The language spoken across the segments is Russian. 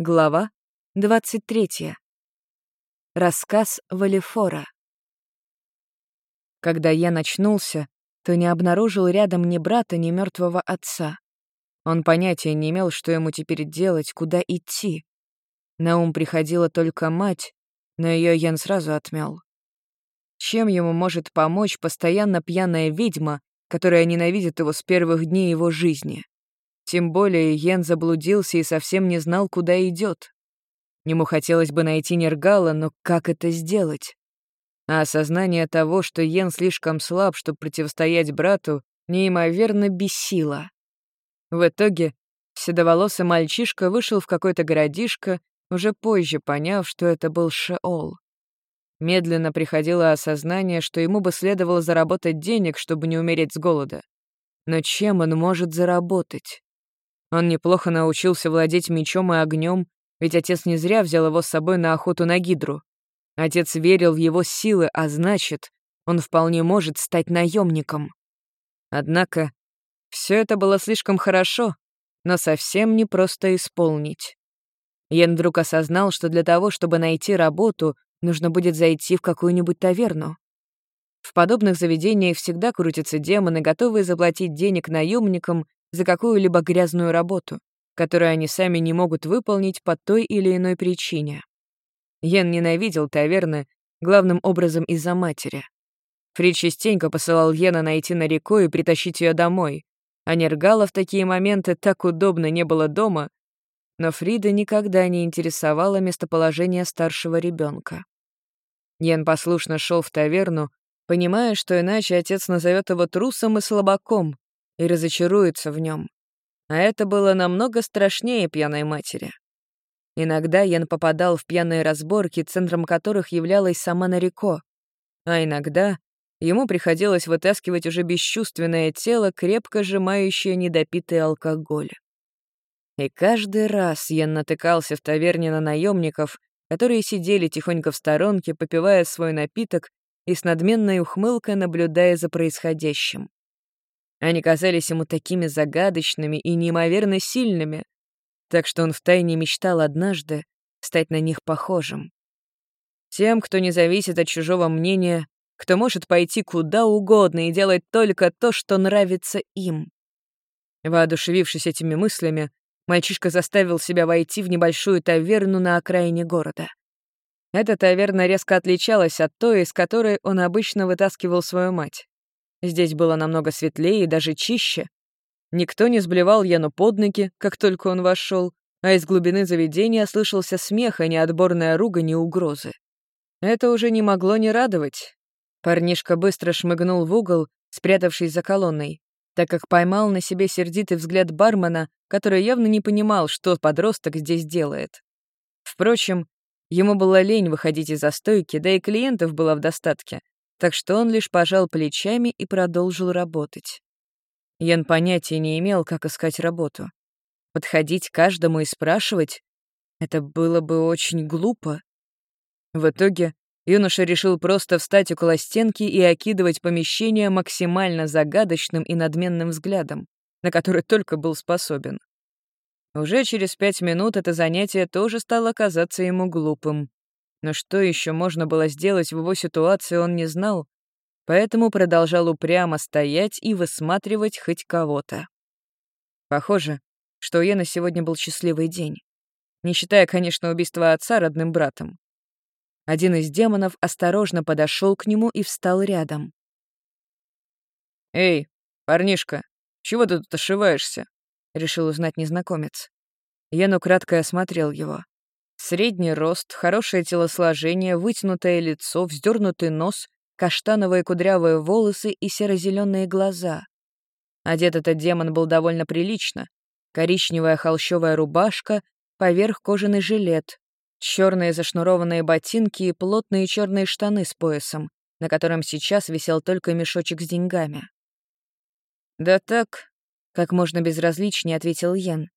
Глава 23. Рассказ Валифора. Когда я начнулся, то не обнаружил рядом ни брата, ни мертвого отца. Он понятия не имел, что ему теперь делать, куда идти. На ум приходила только мать, но ее Ян сразу отмел. Чем ему может помочь постоянно пьяная ведьма, которая ненавидит его с первых дней его жизни? Тем более Йен заблудился и совсем не знал, куда идет. Ему хотелось бы найти Нергала, но как это сделать? А осознание того, что Йен слишком слаб, чтобы противостоять брату, неимоверно бесило. В итоге седоволосый мальчишка вышел в какой-то городишко, уже позже поняв, что это был Шеол. Медленно приходило осознание, что ему бы следовало заработать денег, чтобы не умереть с голода. Но чем он может заработать? Он неплохо научился владеть мечом и огнем, ведь отец не зря взял его с собой на охоту на гидру. Отец верил в его силы, а значит, он вполне может стать наемником. Однако, все это было слишком хорошо, но совсем не просто исполнить. Йен вдруг осознал, что для того, чтобы найти работу, нужно будет зайти в какую-нибудь таверну. В подобных заведениях всегда крутятся демоны, готовые заплатить денег наемникам за какую-либо грязную работу, которую они сами не могут выполнить по той или иной причине. Йен ненавидел таверны, главным образом из-за матери. Фрид частенько посылал Йена найти на реку и притащить ее домой, а Нергала в такие моменты так удобно не было дома, но Фрида никогда не интересовало местоположение старшего ребенка. Йен послушно шел в таверну, понимая, что иначе отец назовет его трусом и слабаком, и разочаруется в нем. А это было намного страшнее пьяной матери. Иногда Ян попадал в пьяные разборки, центром которых являлась сама Нарико, а иногда ему приходилось вытаскивать уже бесчувственное тело, крепко сжимающее недопитый алкоголь. И каждый раз Ян натыкался в таверне на наемников, которые сидели тихонько в сторонке, попивая свой напиток и с надменной ухмылкой наблюдая за происходящим. Они казались ему такими загадочными и неимоверно сильными, так что он втайне мечтал однажды стать на них похожим. Тем, кто не зависит от чужого мнения, кто может пойти куда угодно и делать только то, что нравится им. Воодушевившись этими мыслями, мальчишка заставил себя войти в небольшую таверну на окраине города. Эта таверна резко отличалась от той, из которой он обычно вытаскивал свою мать. Здесь было намного светлее и даже чище. Никто не сблевал Яну под ноги, как только он вошел, а из глубины заведения слышался смех, а не отборная ругань и угрозы. Это уже не могло не радовать. Парнишка быстро шмыгнул в угол, спрятавшись за колонной, так как поймал на себе сердитый взгляд бармена, который явно не понимал, что подросток здесь делает. Впрочем, ему было лень выходить из застойки, да и клиентов было в достатке, так что он лишь пожал плечами и продолжил работать. Ян понятия не имел, как искать работу. Подходить каждому и спрашивать — это было бы очень глупо. В итоге юноша решил просто встать около стенки и окидывать помещение максимально загадочным и надменным взглядом, на который только был способен. Уже через пять минут это занятие тоже стало казаться ему глупым. Но что еще можно было сделать в его ситуации, он не знал, поэтому продолжал упрямо стоять и высматривать хоть кого-то. Похоже, что у Йена сегодня был счастливый день. Не считая, конечно, убийства отца родным братом. Один из демонов осторожно подошел к нему и встал рядом. «Эй, парнишка, чего ты тут ошиваешься?» — решил узнать незнакомец. Ян украдкой осмотрел его. Средний рост, хорошее телосложение, вытянутое лицо, вздернутый нос, каштановые кудрявые волосы и серо-зеленые глаза. Одет этот демон был довольно прилично. Коричневая холщовая рубашка, поверх кожаный жилет, черные зашнурованные ботинки и плотные черные штаны с поясом, на котором сейчас висел только мешочек с деньгами. «Да так», — как можно безразличнее ответил Йен.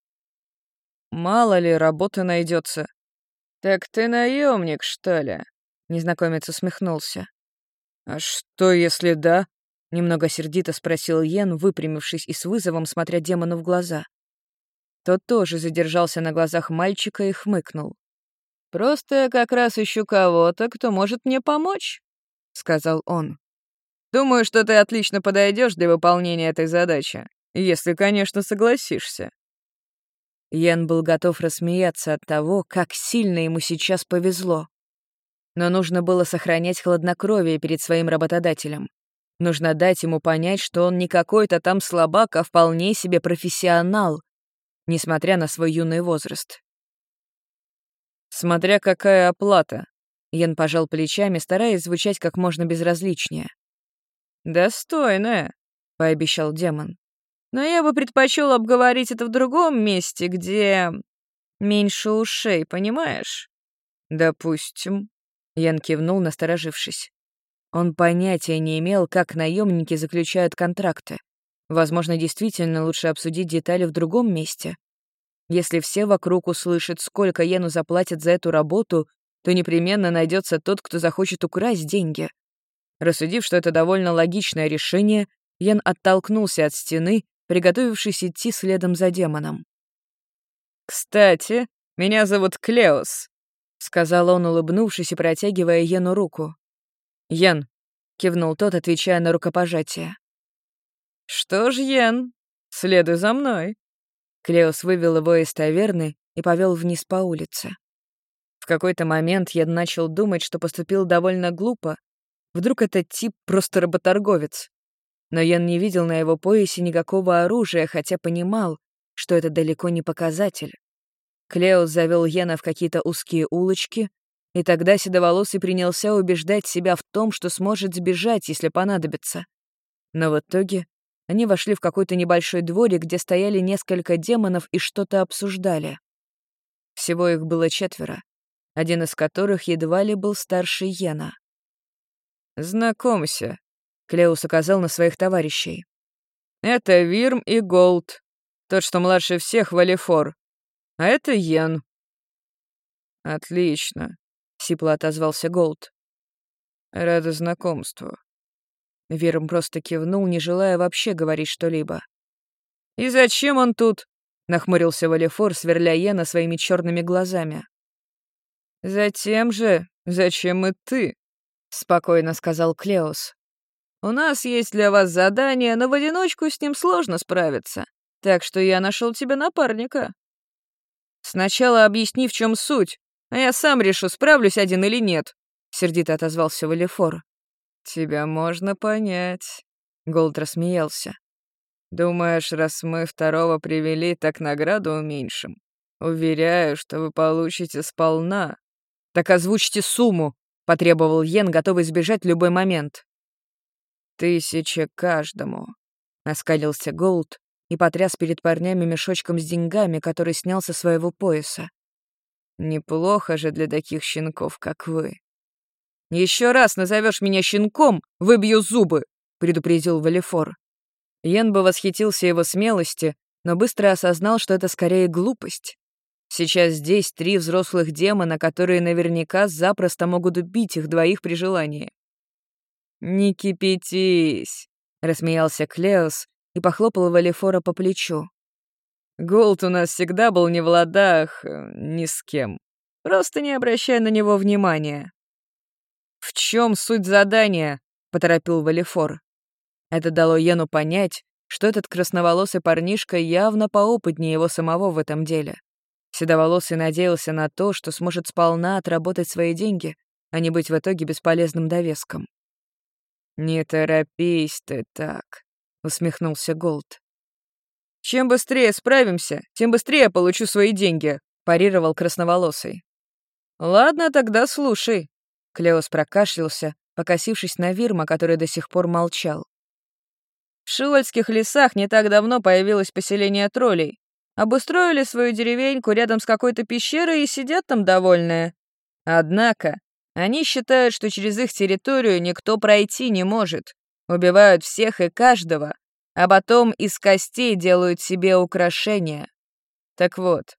«Мало ли, работы найдется. «Так ты наемник, что ли?» — незнакомец усмехнулся. «А что, если да?» — немного сердито спросил Йен, выпрямившись и с вызовом смотря демону в глаза. Тот тоже задержался на глазах мальчика и хмыкнул. «Просто я как раз ищу кого-то, кто может мне помочь», — сказал он. «Думаю, что ты отлично подойдешь для выполнения этой задачи, если, конечно, согласишься». Ян был готов рассмеяться от того, как сильно ему сейчас повезло. Но нужно было сохранять хладнокровие перед своим работодателем. Нужно дать ему понять, что он не какой-то там слабак, а вполне себе профессионал, несмотря на свой юный возраст. «Смотря какая оплата», — Ян пожал плечами, стараясь звучать как можно безразличнее. «Достойная», — пообещал демон. «Но я бы предпочел обговорить это в другом месте, где... меньше ушей, понимаешь?» «Допустим», — Ян кивнул, насторожившись. Он понятия не имел, как наемники заключают контракты. Возможно, действительно лучше обсудить детали в другом месте. Если все вокруг услышат, сколько Йену заплатят за эту работу, то непременно найдется тот, кто захочет украсть деньги. Рассудив, что это довольно логичное решение, Йен оттолкнулся от стены, приготовившись идти следом за демоном. «Кстати, меня зовут Клеос», — сказал он, улыбнувшись и протягивая Йену руку. «Йен», — кивнул тот, отвечая на рукопожатие. «Что ж, Йен, следуй за мной». Клеос вывел его из таверны и повел вниз по улице. В какой-то момент я начал думать, что поступил довольно глупо. Вдруг этот тип просто работорговец. Но Ян не видел на его поясе никакого оружия, хотя понимал, что это далеко не показатель. Клеос завел Йена в какие-то узкие улочки, и тогда Седоволосый принялся убеждать себя в том, что сможет сбежать, если понадобится. Но в итоге они вошли в какой-то небольшой дворик, где стояли несколько демонов и что-то обсуждали. Всего их было четверо, один из которых едва ли был старше Йена. «Знакомься», — Клеус указал на своих товарищей. «Это Вирм и Голд, тот, что младше всех, Валифор. А это Йен». «Отлично», — сипло отозвался Голд. «Рада знакомству». Вирм просто кивнул, не желая вообще говорить что-либо. «И зачем он тут?» — нахмурился Валифор, сверля Йена своими черными глазами. «Затем же, зачем и ты?» — спокойно сказал Клеус. «У нас есть для вас задание, но в одиночку с ним сложно справиться, так что я нашел тебе напарника. Сначала объясни, в чем суть, а я сам решу, справлюсь один или нет», — сердито отозвался Валифор. «Тебя можно понять», — Голд рассмеялся. «Думаешь, раз мы второго привели, так награду уменьшим? Уверяю, что вы получите сполна». «Так озвучьте сумму», — потребовал Йен, готовый сбежать в любой момент. «Тысяча каждому», — оскалился Голд и потряс перед парнями мешочком с деньгами, который снял со своего пояса. «Неплохо же для таких щенков, как вы». Еще раз назовешь меня щенком, выбью зубы», — предупредил Валифор. Йен бы восхитился его смелости, но быстро осознал, что это скорее глупость. Сейчас здесь три взрослых демона, которые наверняка запросто могут убить их двоих при желании. «Не кипятись», — рассмеялся Клеос и похлопал Валифора по плечу. «Голд у нас всегда был не в ладах э, ни с кем. Просто не обращай на него внимания». «В чем суть задания?» — поторопил Валифор. Это дало Йену понять, что этот красноволосый парнишка явно поопытнее его самого в этом деле. Седоволосый надеялся на то, что сможет сполна отработать свои деньги, а не быть в итоге бесполезным довеском. «Не торопись ты так», — усмехнулся Голд. «Чем быстрее справимся, тем быстрее я получу свои деньги», — парировал красноволосый. «Ладно, тогда слушай. Клеос прокашлялся, покосившись на Вирма, который до сих пор молчал. В Шиольских лесах не так давно появилось поселение троллей. Обустроили свою деревеньку рядом с какой-то пещерой и сидят там довольные. Однако, они считают, что через их территорию никто пройти не может. Убивают всех и каждого, а потом из костей делают себе украшения. Так вот,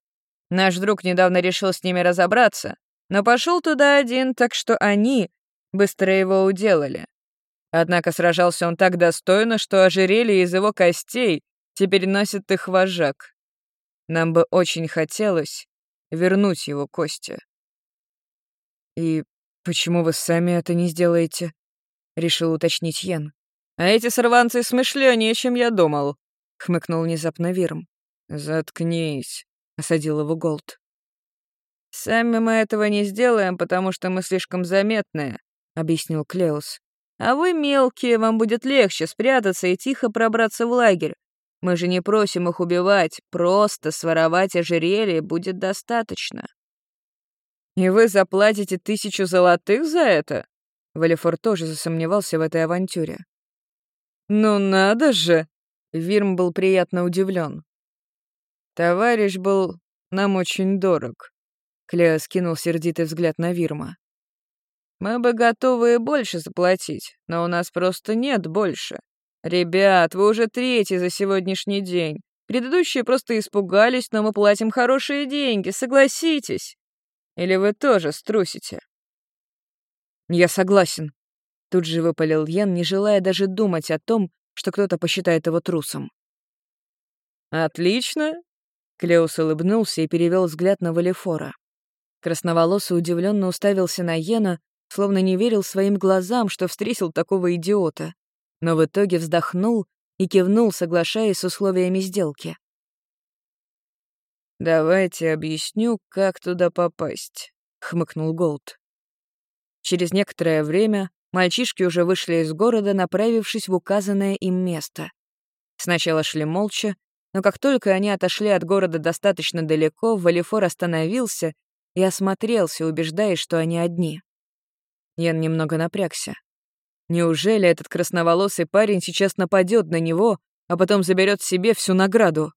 наш друг недавно решил с ними разобраться но пошел туда один, так что они быстро его уделали. Однако сражался он так достойно, что ожерелье из его костей теперь носит их вожак. Нам бы очень хотелось вернуть его кости». «И почему вы сами это не сделаете?» — решил уточнить Йен. «А эти сорванцы смышленнее, чем я думал», — хмыкнул внезапно Вирм. «Заткнись», — осадил его Голд. «Сами мы этого не сделаем, потому что мы слишком заметные», — объяснил Клеус. «А вы мелкие, вам будет легче спрятаться и тихо пробраться в лагерь. Мы же не просим их убивать, просто своровать ожерелье будет достаточно». «И вы заплатите тысячу золотых за это?» Валифор тоже засомневался в этой авантюре. «Ну надо же!» Вирм был приятно удивлен. «Товарищ был нам очень дорог», — Клео скинул сердитый взгляд на Вирма. «Мы бы готовы и больше заплатить, но у нас просто нет больше. Ребят, вы уже третий за сегодняшний день. Предыдущие просто испугались, но мы платим хорошие деньги, согласитесь. Или вы тоже струсите?» «Я согласен», — тут же выпалил Ян, не желая даже думать о том, что кто-то посчитает его трусом. «Отлично!» — Клеус улыбнулся и перевел взгляд на Валифора. Красноволосый удивленно уставился на Йена, словно не верил своим глазам, что встретил такого идиота, но в итоге вздохнул и кивнул, соглашаясь с условиями сделки. «Давайте объясню, как туда попасть», — хмыкнул Голд. Через некоторое время мальчишки уже вышли из города, направившись в указанное им место. Сначала шли молча, но как только они отошли от города достаточно далеко, Валифор остановился и осмотрелся, убеждаясь, что они одни. Ян немного напрягся. Неужели этот красноволосый парень сейчас нападет на него, а потом заберет себе всю награду?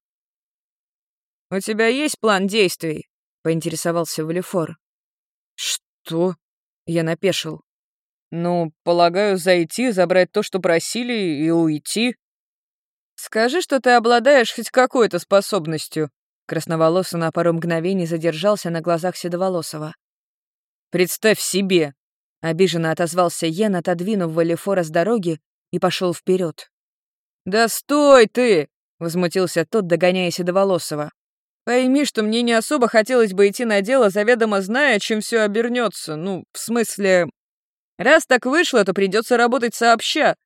«У тебя есть план действий?» — поинтересовался Валифор. «Что?» Я напешил. «Ну, полагаю, зайти, забрать то, что просили, и уйти». «Скажи, что ты обладаешь хоть какой-то способностью». Красноволосый на пару мгновений задержался на глазах Седоволосого. «Представь себе!» — обиженно отозвался Йен, отодвинув Валифора с дороги, и пошел вперед. «Да стой ты!» — возмутился тот, догоняя Седоволосого. Пойми, что мне не особо хотелось бы идти на дело, заведомо зная, чем все обернется. Ну, в смысле, раз так вышло, то придется работать сообща.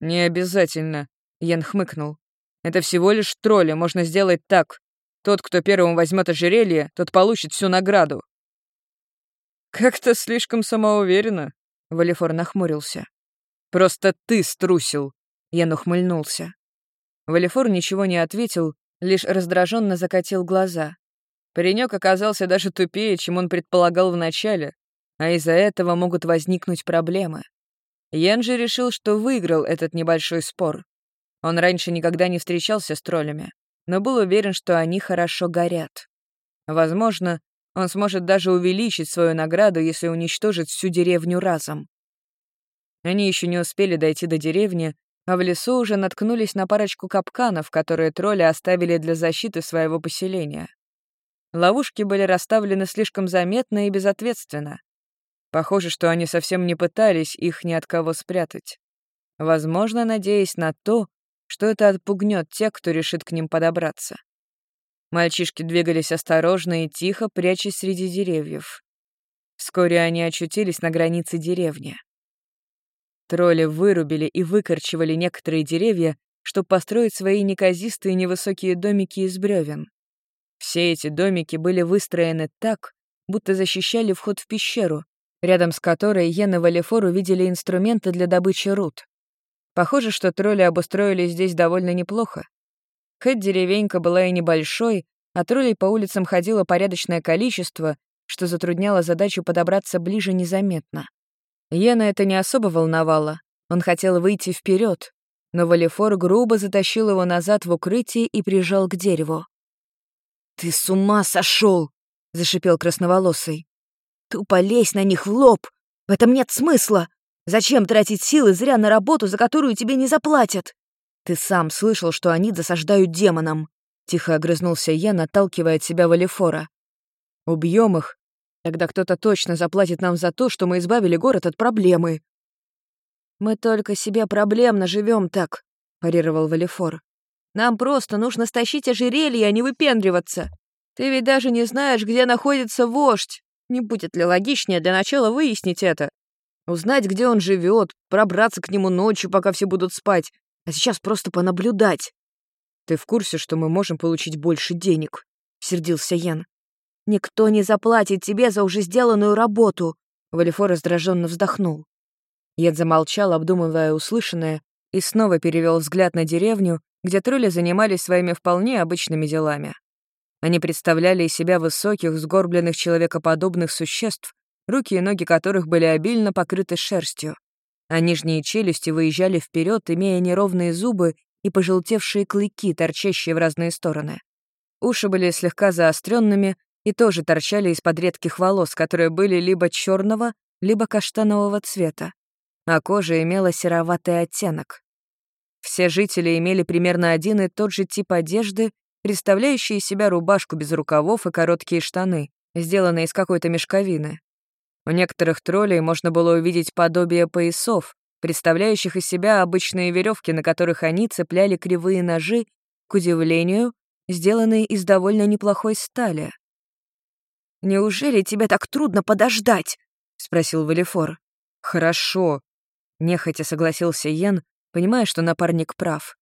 Не обязательно, Ян хмыкнул. Это всего лишь тролли, можно сделать так. Тот, кто первым возьмет ожерелье, тот получит всю награду. Как-то слишком самоуверенно, Валифор нахмурился. Просто ты струсил, Ян ухмыльнулся. Валифор ничего не ответил, лишь раздраженно закатил глаза. Паренек оказался даже тупее, чем он предполагал вначале, а из-за этого могут возникнуть проблемы. Ян же решил, что выиграл этот небольшой спор. Он раньше никогда не встречался с троллями, но был уверен, что они хорошо горят. Возможно, он сможет даже увеличить свою награду, если уничтожит всю деревню разом. Они еще не успели дойти до деревни, а в лесу уже наткнулись на парочку капканов, которые тролли оставили для защиты своего поселения. Ловушки были расставлены слишком заметно и безответственно. Похоже, что они совсем не пытались их ни от кого спрятать. Возможно, надеясь на то, что это отпугнет тех, кто решит к ним подобраться. Мальчишки двигались осторожно и тихо, прячась среди деревьев. Вскоре они очутились на границе деревни. Тролли вырубили и выкорчевали некоторые деревья, чтобы построить свои неказистые невысокие домики из бревен. Все эти домики были выстроены так, будто защищали вход в пещеру, рядом с которой Йен и Валифор увидели инструменты для добычи руд. Похоже, что тролли обустроили здесь довольно неплохо. Хоть деревенька была и небольшой, а троллей по улицам ходило порядочное количество, что затрудняло задачу подобраться ближе незаметно. Йена это не особо волновало. Он хотел выйти вперед, но Валифор грубо затащил его назад в укрытие и прижал к дереву. «Ты с ума сошел! зашипел красноволосый. «Тупо лезь на них в лоб! В этом нет смысла! Зачем тратить силы зря на работу, за которую тебе не заплатят? Ты сам слышал, что они досаждают демонам!» Тихо огрызнулся я, отталкивая от себя Валифора. «Убьем их, Тогда кто-то точно заплатит нам за то, что мы избавили город от проблемы». «Мы только себе проблемно живем так», — парировал Валифор. Нам просто нужно стащить ожерелье, а не выпендриваться. Ты ведь даже не знаешь, где находится вождь. Не будет ли логичнее для начала выяснить это? Узнать, где он живет, пробраться к нему ночью, пока все будут спать, а сейчас просто понаблюдать. Ты в курсе, что мы можем получить больше денег? Сердился Ян. Никто не заплатит тебе за уже сделанную работу. Валифор раздраженно вздохнул. Ян замолчал, обдумывая услышанное, и снова перевел взгляд на деревню, где тролли занимались своими вполне обычными делами. Они представляли из себя высоких, сгорбленных человекоподобных существ, руки и ноги которых были обильно покрыты шерстью, а нижние челюсти выезжали вперед, имея неровные зубы и пожелтевшие клыки, торчащие в разные стороны. Уши были слегка заостренными и тоже торчали из-под редких волос, которые были либо черного, либо каштанового цвета, а кожа имела сероватый оттенок. Все жители имели примерно один и тот же тип одежды, представляющий из себя рубашку без рукавов и короткие штаны, сделанные из какой-то мешковины. У некоторых троллей можно было увидеть подобие поясов, представляющих из себя обычные веревки, на которых они цепляли кривые ножи, к удивлению, сделанные из довольно неплохой стали. «Неужели тебе так трудно подождать?» — спросил Валифор. «Хорошо», — нехотя согласился Йен, понимая, что напарник прав.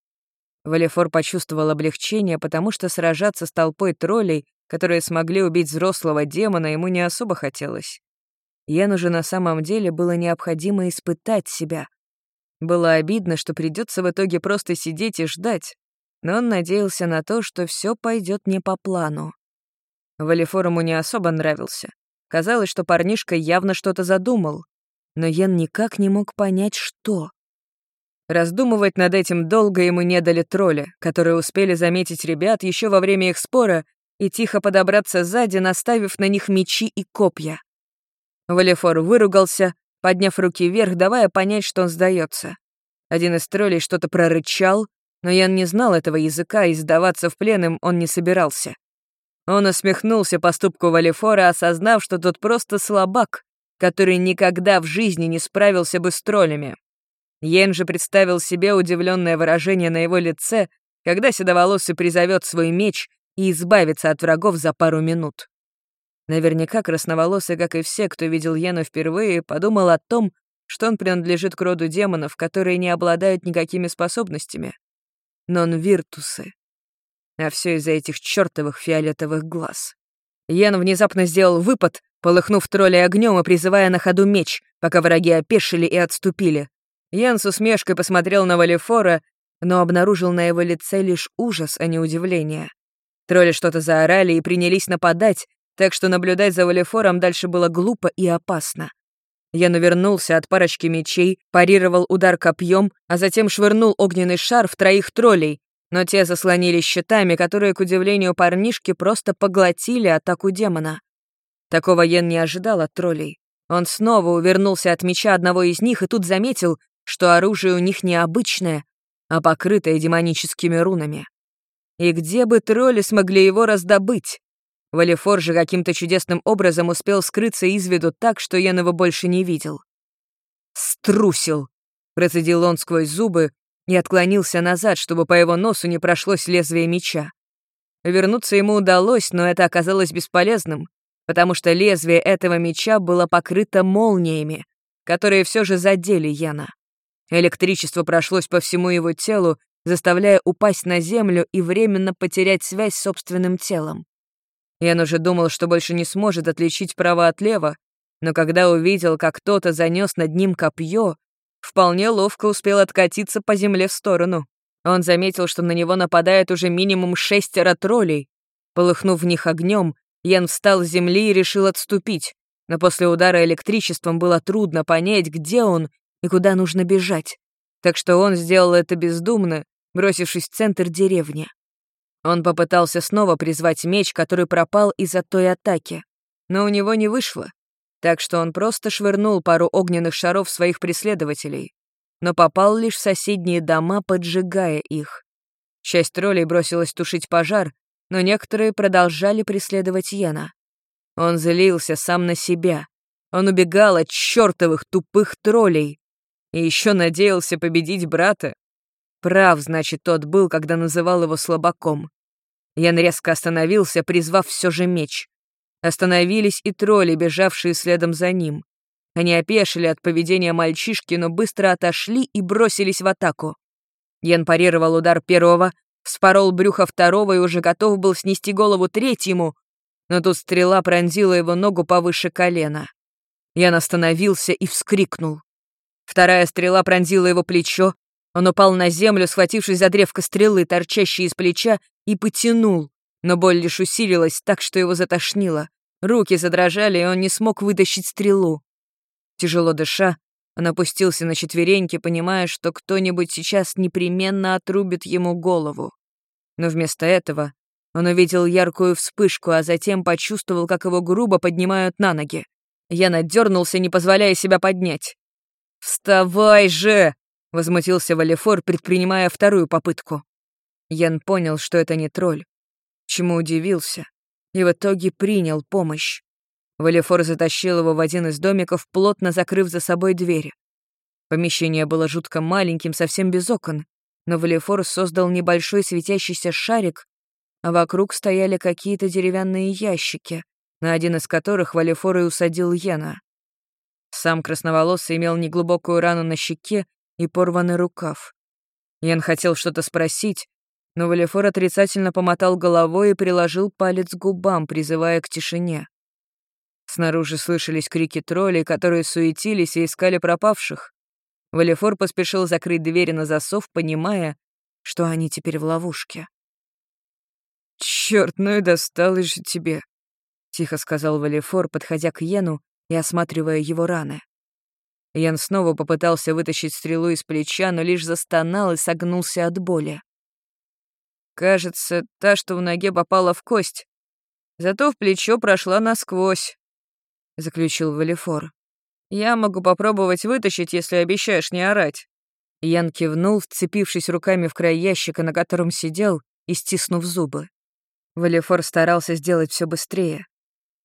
Валифор почувствовал облегчение, потому что сражаться с толпой троллей, которые смогли убить взрослого демона, ему не особо хотелось. Яну же на самом деле было необходимо испытать себя. Было обидно, что придется в итоге просто сидеть и ждать, но он надеялся на то, что все пойдет не по плану. Валифор ему не особо нравился. Казалось, что парнишка явно что-то задумал, но Ян никак не мог понять, что. Раздумывать над этим долго ему не дали тролли, которые успели заметить ребят еще во время их спора и тихо подобраться сзади, наставив на них мечи и копья. Валефор выругался, подняв руки вверх, давая понять, что он сдается. Один из троллей что-то прорычал, но Ян не знал этого языка, и сдаваться в плен им он не собирался. Он усмехнулся поступку Валефора, осознав, что тот просто слабак, который никогда в жизни не справился бы с троллями. Йен же представил себе удивленное выражение на его лице, когда седоволосый призовет свой меч и избавится от врагов за пару минут. Наверняка красноволосый, как и все, кто видел Йену впервые, подумал о том, что он принадлежит к роду демонов, которые не обладают никакими способностями. Нон-виртусы. А все из-за этих чертовых фиолетовых глаз. Йен внезапно сделал выпад, полыхнув тролля огнем и призывая на ходу меч, пока враги опешили и отступили. Йен с усмешкой посмотрел на Валифора, но обнаружил на его лице лишь ужас, а не удивление. Тролли что-то заорали и принялись нападать, так что наблюдать за Валифором дальше было глупо и опасно. Я навернулся от парочки мечей, парировал удар копьем, а затем швырнул огненный шар в троих троллей, но те заслонились щитами, которые, к удивлению парнишки, просто поглотили атаку демона. Такого Йен не ожидал от троллей. Он снова увернулся от меча одного из них и тут заметил, что оружие у них необычное, а покрытое демоническими рунами. И где бы тролли смогли его раздобыть? Валифор же каким-то чудесным образом успел скрыться из виду так, что я его больше не видел. «Струсил!» — процедил он сквозь зубы и отклонился назад, чтобы по его носу не прошлось лезвие меча. Вернуться ему удалось, но это оказалось бесполезным, потому что лезвие этого меча было покрыто молниями, которые все же задели Яна. Электричество прошлось по всему его телу, заставляя упасть на землю и временно потерять связь с собственным телом. Ян уже думал, что больше не сможет отличить право от лева, но когда увидел, как кто-то занес над ним копье, вполне ловко успел откатиться по земле в сторону. Он заметил, что на него нападает уже минимум шестеро троллей. Полыхнув в них огнем, Ян встал с земли и решил отступить, но после удара электричеством было трудно понять, где он и куда нужно бежать. Так что он сделал это бездумно, бросившись в центр деревни. Он попытался снова призвать меч, который пропал из-за той атаки, но у него не вышло, так что он просто швырнул пару огненных шаров своих преследователей, но попал лишь в соседние дома, поджигая их. Часть троллей бросилась тушить пожар, но некоторые продолжали преследовать Йена. Он злился сам на себя. Он убегал от чертовых тупых троллей. И еще надеялся победить брата. Прав, значит, тот был, когда называл его слабаком. Ян резко остановился, призвав все же меч. Остановились и тролли, бежавшие следом за ним. Они опешили от поведения мальчишки, но быстро отошли и бросились в атаку. Ян парировал удар первого, вспорол брюхо второго и уже готов был снести голову третьему, но тут стрела пронзила его ногу повыше колена. Ян остановился и вскрикнул. Вторая стрела пронзила его плечо, он упал на землю, схватившись за древко стрелы, торчащей из плеча, и потянул, но боль лишь усилилась так, что его затошнило. Руки задрожали, и он не смог вытащить стрелу. Тяжело дыша, он опустился на четвереньки, понимая, что кто-нибудь сейчас непременно отрубит ему голову. Но вместо этого он увидел яркую вспышку, а затем почувствовал, как его грубо поднимают на ноги. Я надернулся, не позволяя себя поднять. «Вставай же!» — возмутился Валефор, предпринимая вторую попытку. Ян понял, что это не тролль, чему удивился, и в итоге принял помощь. Валефор затащил его в один из домиков, плотно закрыв за собой двери. Помещение было жутко маленьким, совсем без окон, но Валефор создал небольшой светящийся шарик, а вокруг стояли какие-то деревянные ящики, на один из которых Валефор и усадил Йена. Сам красноволосый имел неглубокую рану на щеке и порванный рукав. Ян хотел что-то спросить, но Валефор отрицательно помотал головой и приложил палец к губам, призывая к тишине. Снаружи слышались крики троллей, которые суетились и искали пропавших. Валефор поспешил закрыть двери на засов, понимая, что они теперь в ловушке. «Чёрт, ну и досталось же тебе», — тихо сказал Валефор, подходя к Йену и осматривая его раны. Ян снова попытался вытащить стрелу из плеча, но лишь застонал и согнулся от боли. Кажется, та, что в ноге попала в кость. Зато в плечо прошла насквозь, — заключил Валифор. Я могу попробовать вытащить, если обещаешь не орать. Ян кивнул, вцепившись руками в край ящика, на котором сидел, и стиснув зубы. Валифор старался сделать все быстрее.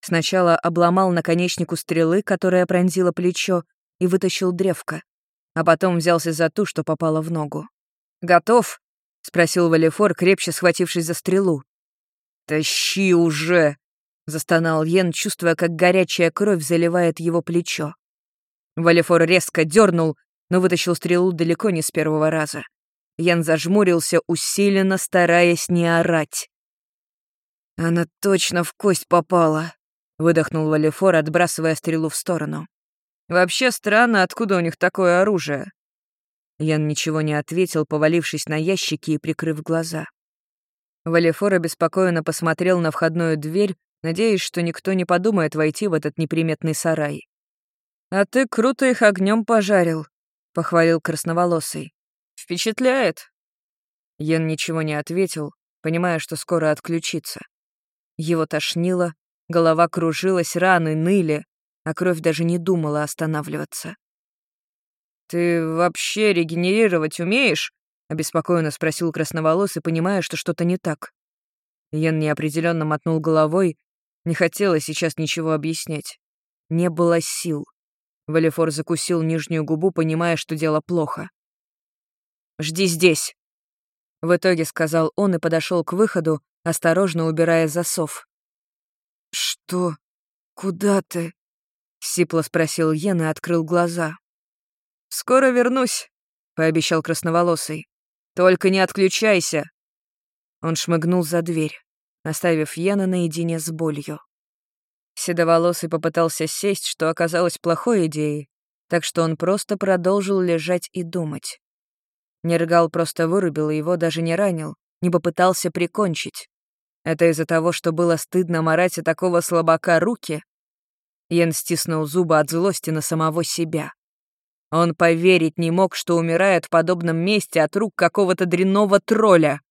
Сначала обломал наконечнику стрелы, которая пронзила плечо, и вытащил древко, а потом взялся за ту, что попала в ногу. «Готов?» — спросил Валефор, крепче схватившись за стрелу. «Тащи уже!» — застонал Йен, чувствуя, как горячая кровь заливает его плечо. Валефор резко дернул, но вытащил стрелу далеко не с первого раза. Ян зажмурился, усиленно стараясь не орать. «Она точно в кость попала», — выдохнул Валефор, отбрасывая стрелу в сторону. «Вообще странно, откуда у них такое оружие?» Ян ничего не ответил, повалившись на ящики и прикрыв глаза. Валефор обеспокоенно посмотрел на входную дверь, надеясь, что никто не подумает войти в этот неприметный сарай. «А ты круто их огнем пожарил», — похвалил красноволосый. «Впечатляет». Ян ничего не ответил, понимая, что скоро отключится. Его тошнило, голова кружилась, раны ныли, а кровь даже не думала останавливаться. «Ты вообще регенерировать умеешь?» — обеспокоенно спросил красноволосый, понимая, что что-то не так. Ян неопределенно мотнул головой, не хотела сейчас ничего объяснять. Не было сил. Валифор закусил нижнюю губу, понимая, что дело плохо. «Жди здесь!» В итоге сказал он и подошел к выходу, осторожно убирая засов. «Что? Куда ты?» — сипло спросил Йен и открыл глаза. «Скоро вернусь», — пообещал красноволосый. «Только не отключайся!» Он шмыгнул за дверь, оставив Йена наедине с болью. Седоволосый попытался сесть, что оказалось плохой идеей, так что он просто продолжил лежать и думать. Нергал просто вырубил его, даже не ранил, не попытался прикончить. Это из-за того, что было стыдно морать у такого слабака руки? Йен стиснул зубы от злости на самого себя. Он поверить не мог, что умирает в подобном месте от рук какого-то дрянного тролля.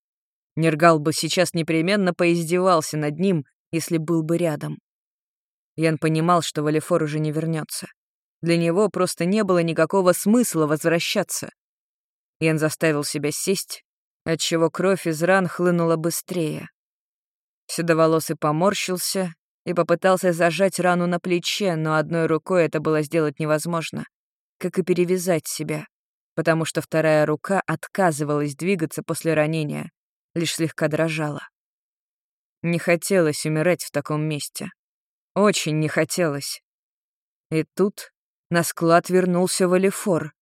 Нергал бы сейчас непременно поиздевался над ним, если был бы рядом. Ян понимал, что Валифор уже не вернется. Для него просто не было никакого смысла возвращаться. Ян заставил себя сесть, отчего кровь из ран хлынула быстрее. Седоволосый поморщился и попытался зажать рану на плече, но одной рукой это было сделать невозможно, как и перевязать себя. потому что вторая рука отказывалась двигаться после ранения, лишь слегка дрожала. Не хотелось умирать в таком месте. Очень не хотелось. И тут на склад вернулся Валифор.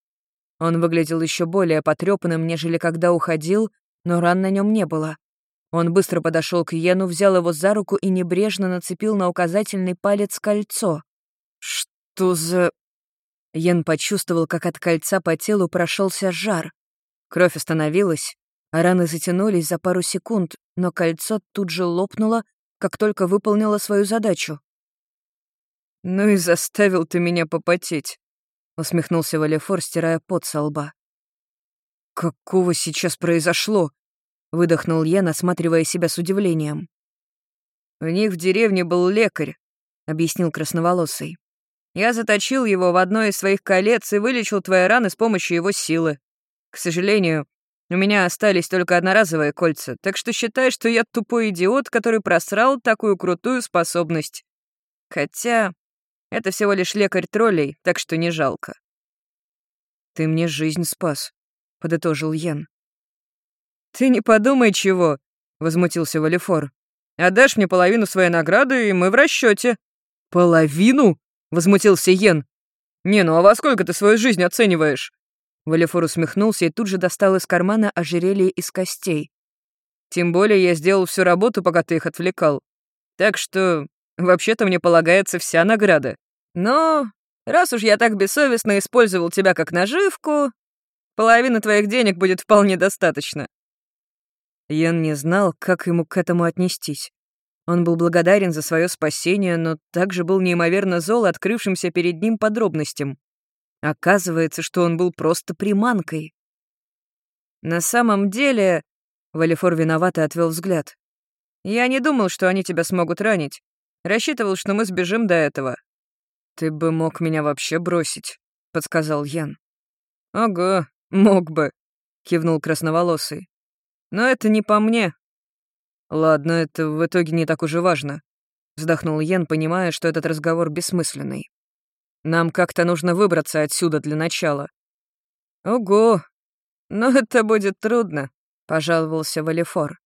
Он выглядел еще более потрепанным, нежели когда уходил, но ран на нем не было. Он быстро подошел к Йену, взял его за руку и небрежно нацепил на указательный палец кольцо. «Что за...» Йен почувствовал, как от кольца по телу прошелся жар. Кровь остановилась, а раны затянулись за пару секунд, но кольцо тут же лопнуло, как только выполнило свою задачу. «Ну и заставил ты меня попотеть», — усмехнулся Валефор, стирая пот со лба. «Какого сейчас произошло?» — выдохнул я, осматривая себя с удивлением. «У них в деревне был лекарь», — объяснил красноволосый. «Я заточил его в одно из своих колец и вылечил твои раны с помощью его силы. К сожалению, у меня остались только одноразовые кольца, так что считай, что я тупой идиот, который просрал такую крутую способность. Хотя это всего лишь лекарь троллей, так что не жалко. «Ты мне жизнь спас», — подытожил Ян. «Ты не подумай чего», — возмутился Валифор. «Отдашь мне половину своей награды, и мы в расчете. «Половину?» — возмутился Йен. «Не, ну а во сколько ты свою жизнь оцениваешь?» Валифор усмехнулся и тут же достал из кармана ожерелье из костей. «Тем более я сделал всю работу, пока ты их отвлекал. Так что, вообще-то мне полагается вся награда. Но раз уж я так бессовестно использовал тебя как наживку, половина твоих денег будет вполне достаточно». Йен не знал, как ему к этому отнестись. Он был благодарен за свое спасение, но также был неимоверно зол открывшимся перед ним подробностям. Оказывается, что он был просто приманкой. На самом деле, Валифор виновато отвел взгляд. Я не думал, что они тебя смогут ранить. Рассчитывал, что мы сбежим до этого. Ты бы мог меня вообще бросить, подсказал Ян. Ого, мог бы, кивнул красноволосый. Но это не по мне. Ладно, это в итоге не так уж и важно, вздохнул Йен, понимая, что этот разговор бессмысленный. Нам как-то нужно выбраться отсюда для начала». «Ого! Но это будет трудно», — пожаловался Валифор.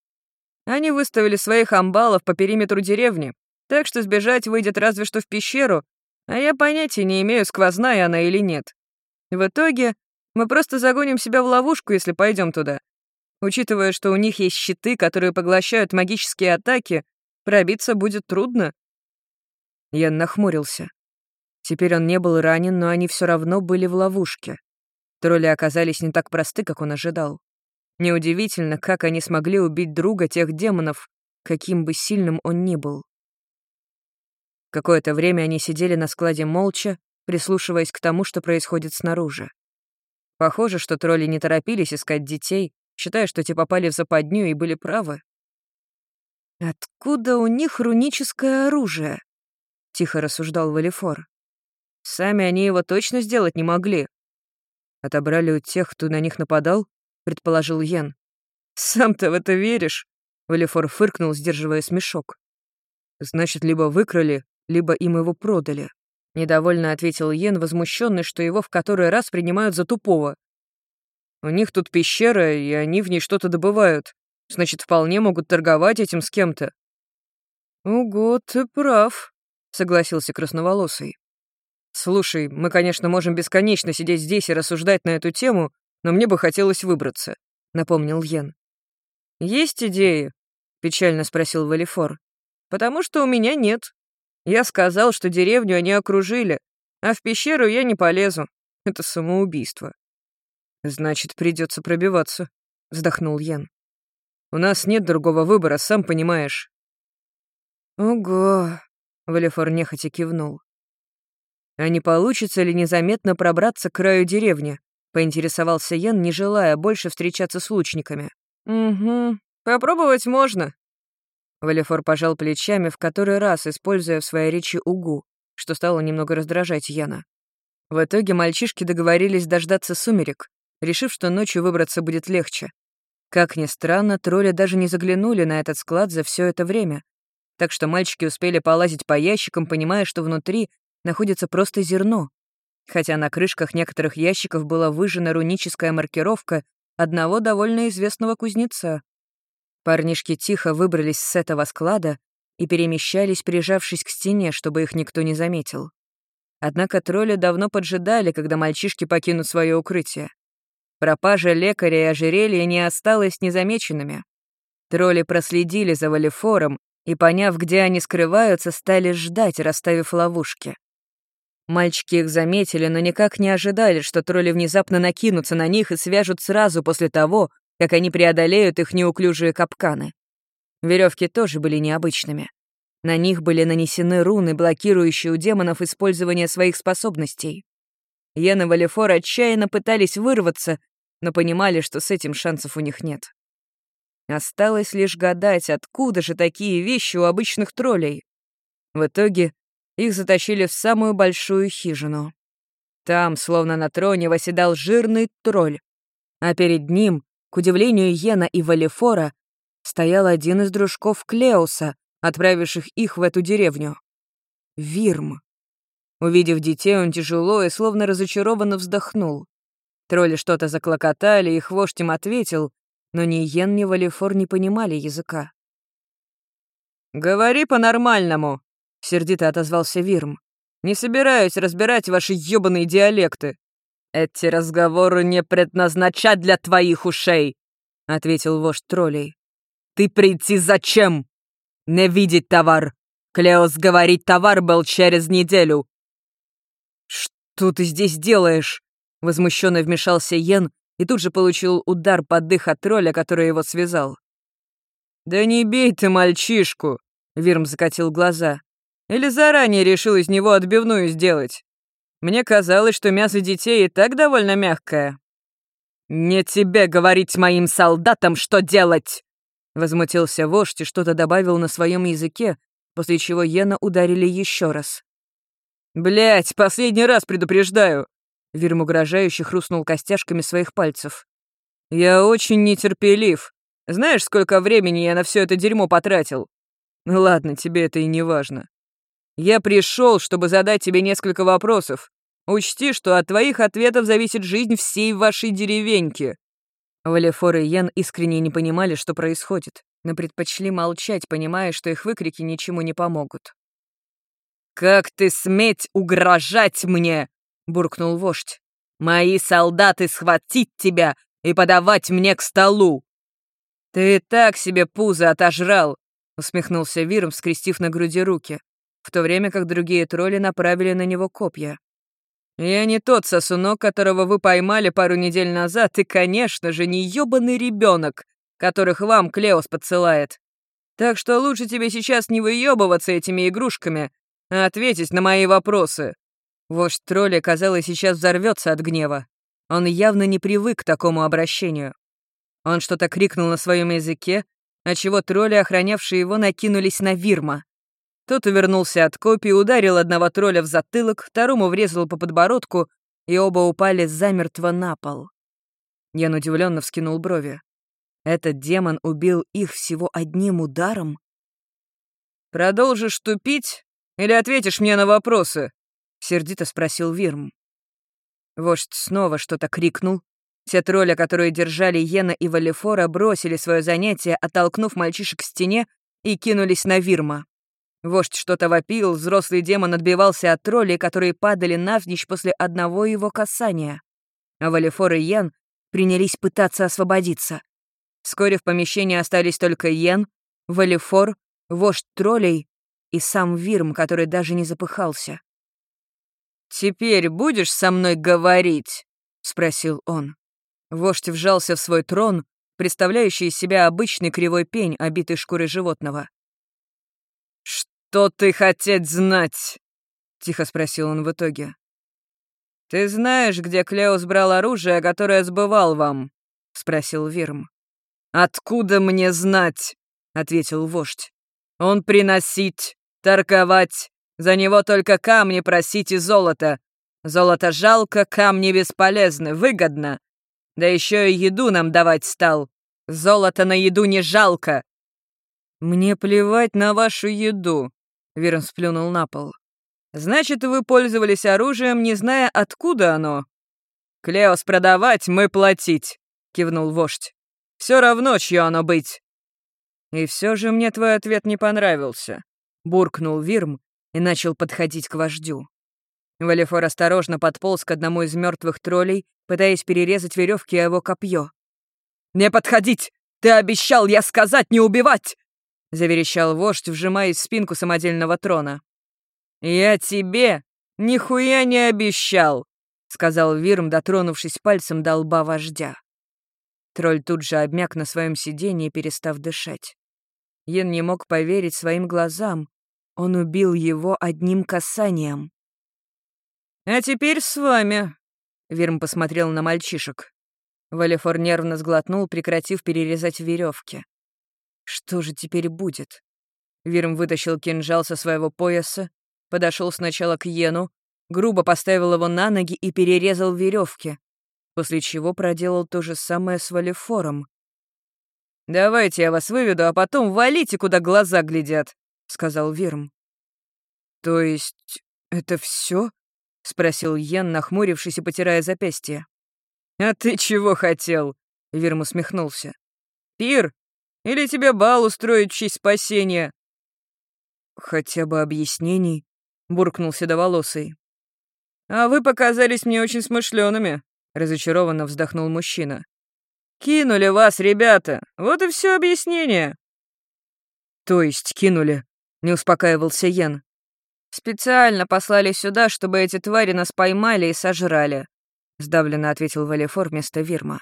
«Они выставили своих амбалов по периметру деревни, так что сбежать выйдет разве что в пещеру, а я понятия не имею, сквозная она или нет. В итоге мы просто загоним себя в ловушку, если пойдем туда. Учитывая, что у них есть щиты, которые поглощают магические атаки, пробиться будет трудно». Я нахмурился. Теперь он не был ранен, но они все равно были в ловушке. Тролли оказались не так просты, как он ожидал. Неудивительно, как они смогли убить друга тех демонов, каким бы сильным он ни был. Какое-то время они сидели на складе молча, прислушиваясь к тому, что происходит снаружи. Похоже, что тролли не торопились искать детей, считая, что те попали в западню и были правы. «Откуда у них руническое оружие?» — тихо рассуждал Валифор. Сами они его точно сделать не могли. Отобрали у тех, кто на них нападал, предположил Йен. Сам-то в это веришь? Валифор фыркнул, сдерживая смешок. Значит, либо выкрали, либо им его продали. Недовольно ответил Йен, возмущенный, что его в который раз принимают за тупого. У них тут пещера, и они в ней что-то добывают. Значит, вполне могут торговать этим с кем-то. «Ого, ты прав», — согласился красноволосый. «Слушай, мы, конечно, можем бесконечно сидеть здесь и рассуждать на эту тему, но мне бы хотелось выбраться», — напомнил Йен. «Есть идеи?» — печально спросил Валифор. «Потому что у меня нет. Я сказал, что деревню они окружили, а в пещеру я не полезу. Это самоубийство». «Значит, придется пробиваться», — вздохнул Ян. «У нас нет другого выбора, сам понимаешь». «Ого», — Валифор нехотя кивнул. «А не получится ли незаметно пробраться к краю деревни?» — поинтересовался Ян, не желая больше встречаться с лучниками. «Угу, попробовать можно». Валефор пожал плечами, в который раз используя в своей речи угу, что стало немного раздражать Яна. В итоге мальчишки договорились дождаться сумерек, решив, что ночью выбраться будет легче. Как ни странно, тролли даже не заглянули на этот склад за все это время, так что мальчики успели полазить по ящикам, понимая, что внутри находится просто зерно. хотя на крышках некоторых ящиков была выжжена руническая маркировка одного довольно известного кузнеца. Парнишки тихо выбрались с этого склада и перемещались, прижавшись к стене, чтобы их никто не заметил. Однако тролли давно поджидали, когда мальчишки покинут свое укрытие. Пропажа лекаря и ожерелья не осталась незамеченными. Тролли проследили за Валифором и, поняв, где они скрываются, стали ждать, расставив ловушки. Мальчики их заметили, но никак не ожидали, что тролли внезапно накинутся на них и свяжут сразу после того, как они преодолеют их неуклюжие капканы. Веревки тоже были необычными. На них были нанесены руны, блокирующие у демонов использование своих способностей. Йен и Валифор отчаянно пытались вырваться, но понимали, что с этим шансов у них нет. Осталось лишь гадать, откуда же такие вещи у обычных троллей. В итоге их затащили в самую большую хижину. Там, словно на троне, восседал жирный тролль, а перед ним, к удивлению Йена и Валифора, стоял один из дружков Клеуса, отправивших их в эту деревню. Вирм. Увидев детей, он тяжело и словно разочарованно вздохнул. Тролли что-то заклокотали, и хвост им ответил, но ни Йен, ни Валифор не понимали языка. «Говори по-нормальному», — сердито отозвался Вирм. «Не собираюсь разбирать ваши ёбаные диалекты». «Эти разговоры не предназначат для твоих ушей», — ответил вождь троллей. «Ты прийти зачем? Не видеть товар. Клеос говорит, товар был через неделю». «Что ты здесь делаешь?» — возмущенно вмешался Йен и тут же получил удар под дых от тролля, который его связал. «Да не бей ты мальчишку!» — Вирм закатил глаза. «Или заранее решил из него отбивную сделать? Мне казалось, что мясо детей и так довольно мягкое». «Не тебе говорить моим солдатам, что делать!» Возмутился вождь и что-то добавил на своем языке, после чего Йена ударили еще раз. Блять, последний раз предупреждаю!» Вирм угрожающе хрустнул костяшками своих пальцев. «Я очень нетерпелив. Знаешь, сколько времени я на все это дерьмо потратил? Ладно, тебе это и не важно. Я пришел, чтобы задать тебе несколько вопросов. Учти, что от твоих ответов зависит жизнь всей вашей деревеньки. Валефор и Йен искренне не понимали, что происходит, но предпочли молчать, понимая, что их выкрики ничему не помогут. «Как ты сметь угрожать мне?» — буркнул вождь. «Мои солдаты схватить тебя и подавать мне к столу!» «Ты так себе пузо отожрал!» — усмехнулся Вирм, скрестив на груди руки, в то время как другие тролли направили на него копья. «Я не тот сосунок, которого вы поймали пару недель назад, и, конечно же, не ёбаный ребенок, которых вам Клеос подсылает. Так что лучше тебе сейчас не выёбываться этими игрушками, а ответить на мои вопросы». Вождь тролля, казалось, сейчас взорвется от гнева. Он явно не привык к такому обращению. Он что-то крикнул на своем языке, отчего тролли, охранявшие его, накинулись на Вирма. Тот увернулся от копии, ударил одного тролля в затылок, второму врезал по подбородку, и оба упали замертво на пол. Ян удивленно вскинул брови. Этот демон убил их всего одним ударом? «Продолжишь тупить или ответишь мне на вопросы?» — сердито спросил Вирм. Вождь снова что-то крикнул. Те тролля, которые держали Йена и Валифора, бросили свое занятие, оттолкнув мальчишек к стене и кинулись на Вирма. Вождь что-то вопил, взрослый демон отбивался от троллей, которые падали навзничь после одного его касания. А Валифор и Йен принялись пытаться освободиться. Вскоре в помещении остались только Йен, Валифор, вождь троллей и сам Вирм, который даже не запыхался. «Теперь будешь со мной говорить?» — спросил он. Вождь вжался в свой трон, представляющий из себя обычный кривой пень, обитый шкурой животного. «Что ты хотеть знать?» — тихо спросил он в итоге. «Ты знаешь, где Клеус брал оружие, которое сбывал вам?» — спросил Вирм. «Откуда мне знать?» — ответил вождь. «Он приносить, торговать, за него только камни просить и золото. Золото жалко, камни бесполезны, выгодно. Да еще и еду нам давать стал. Золото на еду не жалко». «Мне плевать на вашу еду», Вирн сплюнул на пол. Значит, вы пользовались оружием, не зная, откуда оно. Клеос продавать, мы платить, кивнул вождь. Все равно, чье оно быть. И все же мне твой ответ не понравился, буркнул Вирм и начал подходить к вождю. Валифор осторожно подполз к одному из мертвых троллей, пытаясь перерезать веревки его копье. «Не подходить! Ты обещал, я сказать, не убивать!» — заверещал вождь, вжимаясь в спинку самодельного трона. «Я тебе нихуя не обещал», — сказал Вирм, дотронувшись пальцем до лба вождя. Тролль тут же обмяк на своем сиденье, перестав дышать. Йен не мог поверить своим глазам. Он убил его одним касанием. «А теперь с вами», — Вирм посмотрел на мальчишек. Валифор нервно сглотнул, прекратив перерезать веревки. «Что же теперь будет?» Вирм вытащил кинжал со своего пояса, подошел сначала к Йену, грубо поставил его на ноги и перерезал веревки, после чего проделал то же самое с Валифором. «Давайте я вас выведу, а потом валите, куда глаза глядят», — сказал Вирм. «То есть это все? спросил Йен, нахмурившись и потирая запястье. «А ты чего хотел?» — Вирм усмехнулся. «Пир? Или тебе бал устроить в честь спасения?» «Хотя бы объяснений», — буркнул седоволосый. «А вы показались мне очень смышленными», — разочарованно вздохнул мужчина. «Кинули вас, ребята, вот и все объяснение». «То есть кинули?» — не успокаивался Йен. «Специально послали сюда, чтобы эти твари нас поймали и сожрали», — сдавленно ответил Валефор вместо Вирма.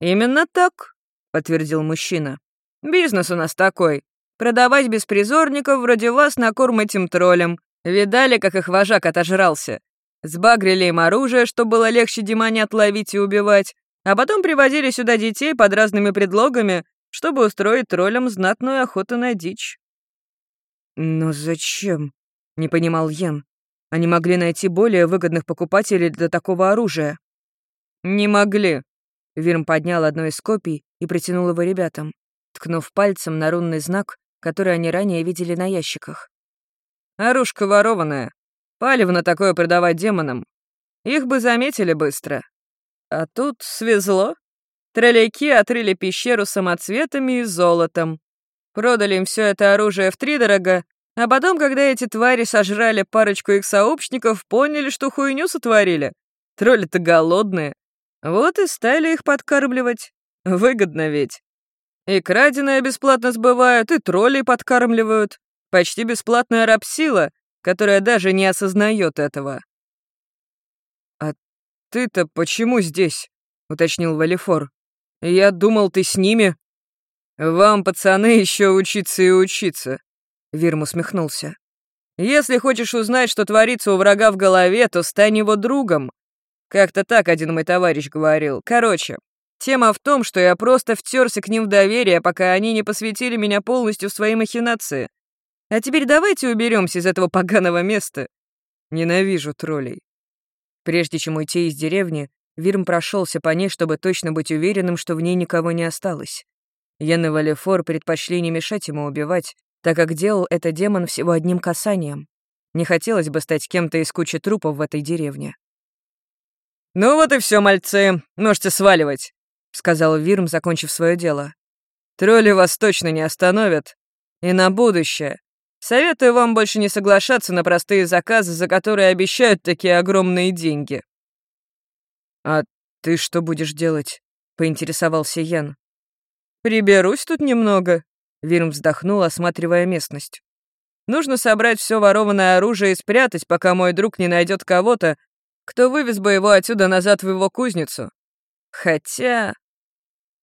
«Именно так», — подтвердил мужчина. «Бизнес у нас такой. Продавать беспризорников вроде вас на корм этим троллям, Видали, как их вожак отожрался? Сбагрили им оружие, чтобы было легче демонят ловить и убивать, а потом привозили сюда детей под разными предлогами, чтобы устроить троллям знатную охоту на дичь. «Но зачем?» — не понимал Йен. «Они могли найти более выгодных покупателей для такого оружия». «Не могли». Вирм поднял одно из копий и протянул его ребятам, ткнув пальцем на рунный знак, который они ранее видели на ящиках. Оружка ворованная. Палевно такое продавать демонам. Их бы заметили быстро. А тут свезло. Тролляки отрыли пещеру самоцветами и золотом. Продали им все это оружие втридорога, а потом, когда эти твари сожрали парочку их сообщников, поняли, что хуйню сотворили. Тролли-то голодные. Вот и стали их подкармливать. Выгодно ведь. И краденое бесплатно сбывают, и троллей подкармливают. Почти бесплатная рабсила, которая даже не осознает этого. «А ты-то почему здесь?» — уточнил Валифор. «Я думал, ты с ними». «Вам, пацаны, еще учиться и учиться», — Вирм усмехнулся. «Если хочешь узнать, что творится у врага в голове, то стань его другом. Как-то так один мой товарищ говорил. Короче, тема в том, что я просто втерся к ним в доверие, пока они не посвятили меня полностью в свои махинации. А теперь давайте уберемся из этого поганого места. Ненавижу троллей. Прежде чем уйти из деревни, Вирм прошелся по ней, чтобы точно быть уверенным, что в ней никого не осталось. Ян и Валефор предпочли не мешать ему убивать, так как делал это демон всего одним касанием. Не хотелось бы стать кем-то из кучи трупов в этой деревне. «Ну вот и все, мальцы, можете сваливать», — сказал Вирм, закончив свое дело. «Тролли вас точно не остановят. И на будущее Советую вам больше не соглашаться на простые заказы, за которые обещают такие огромные деньги». «А ты что будешь делать?» — поинтересовался Ян. «Приберусь тут немного», — Вирм вздохнул, осматривая местность. «Нужно собрать все ворованное оружие и спрятать, пока мой друг не найдет кого-то, кто вывез бы его отсюда назад в его кузницу. Хотя...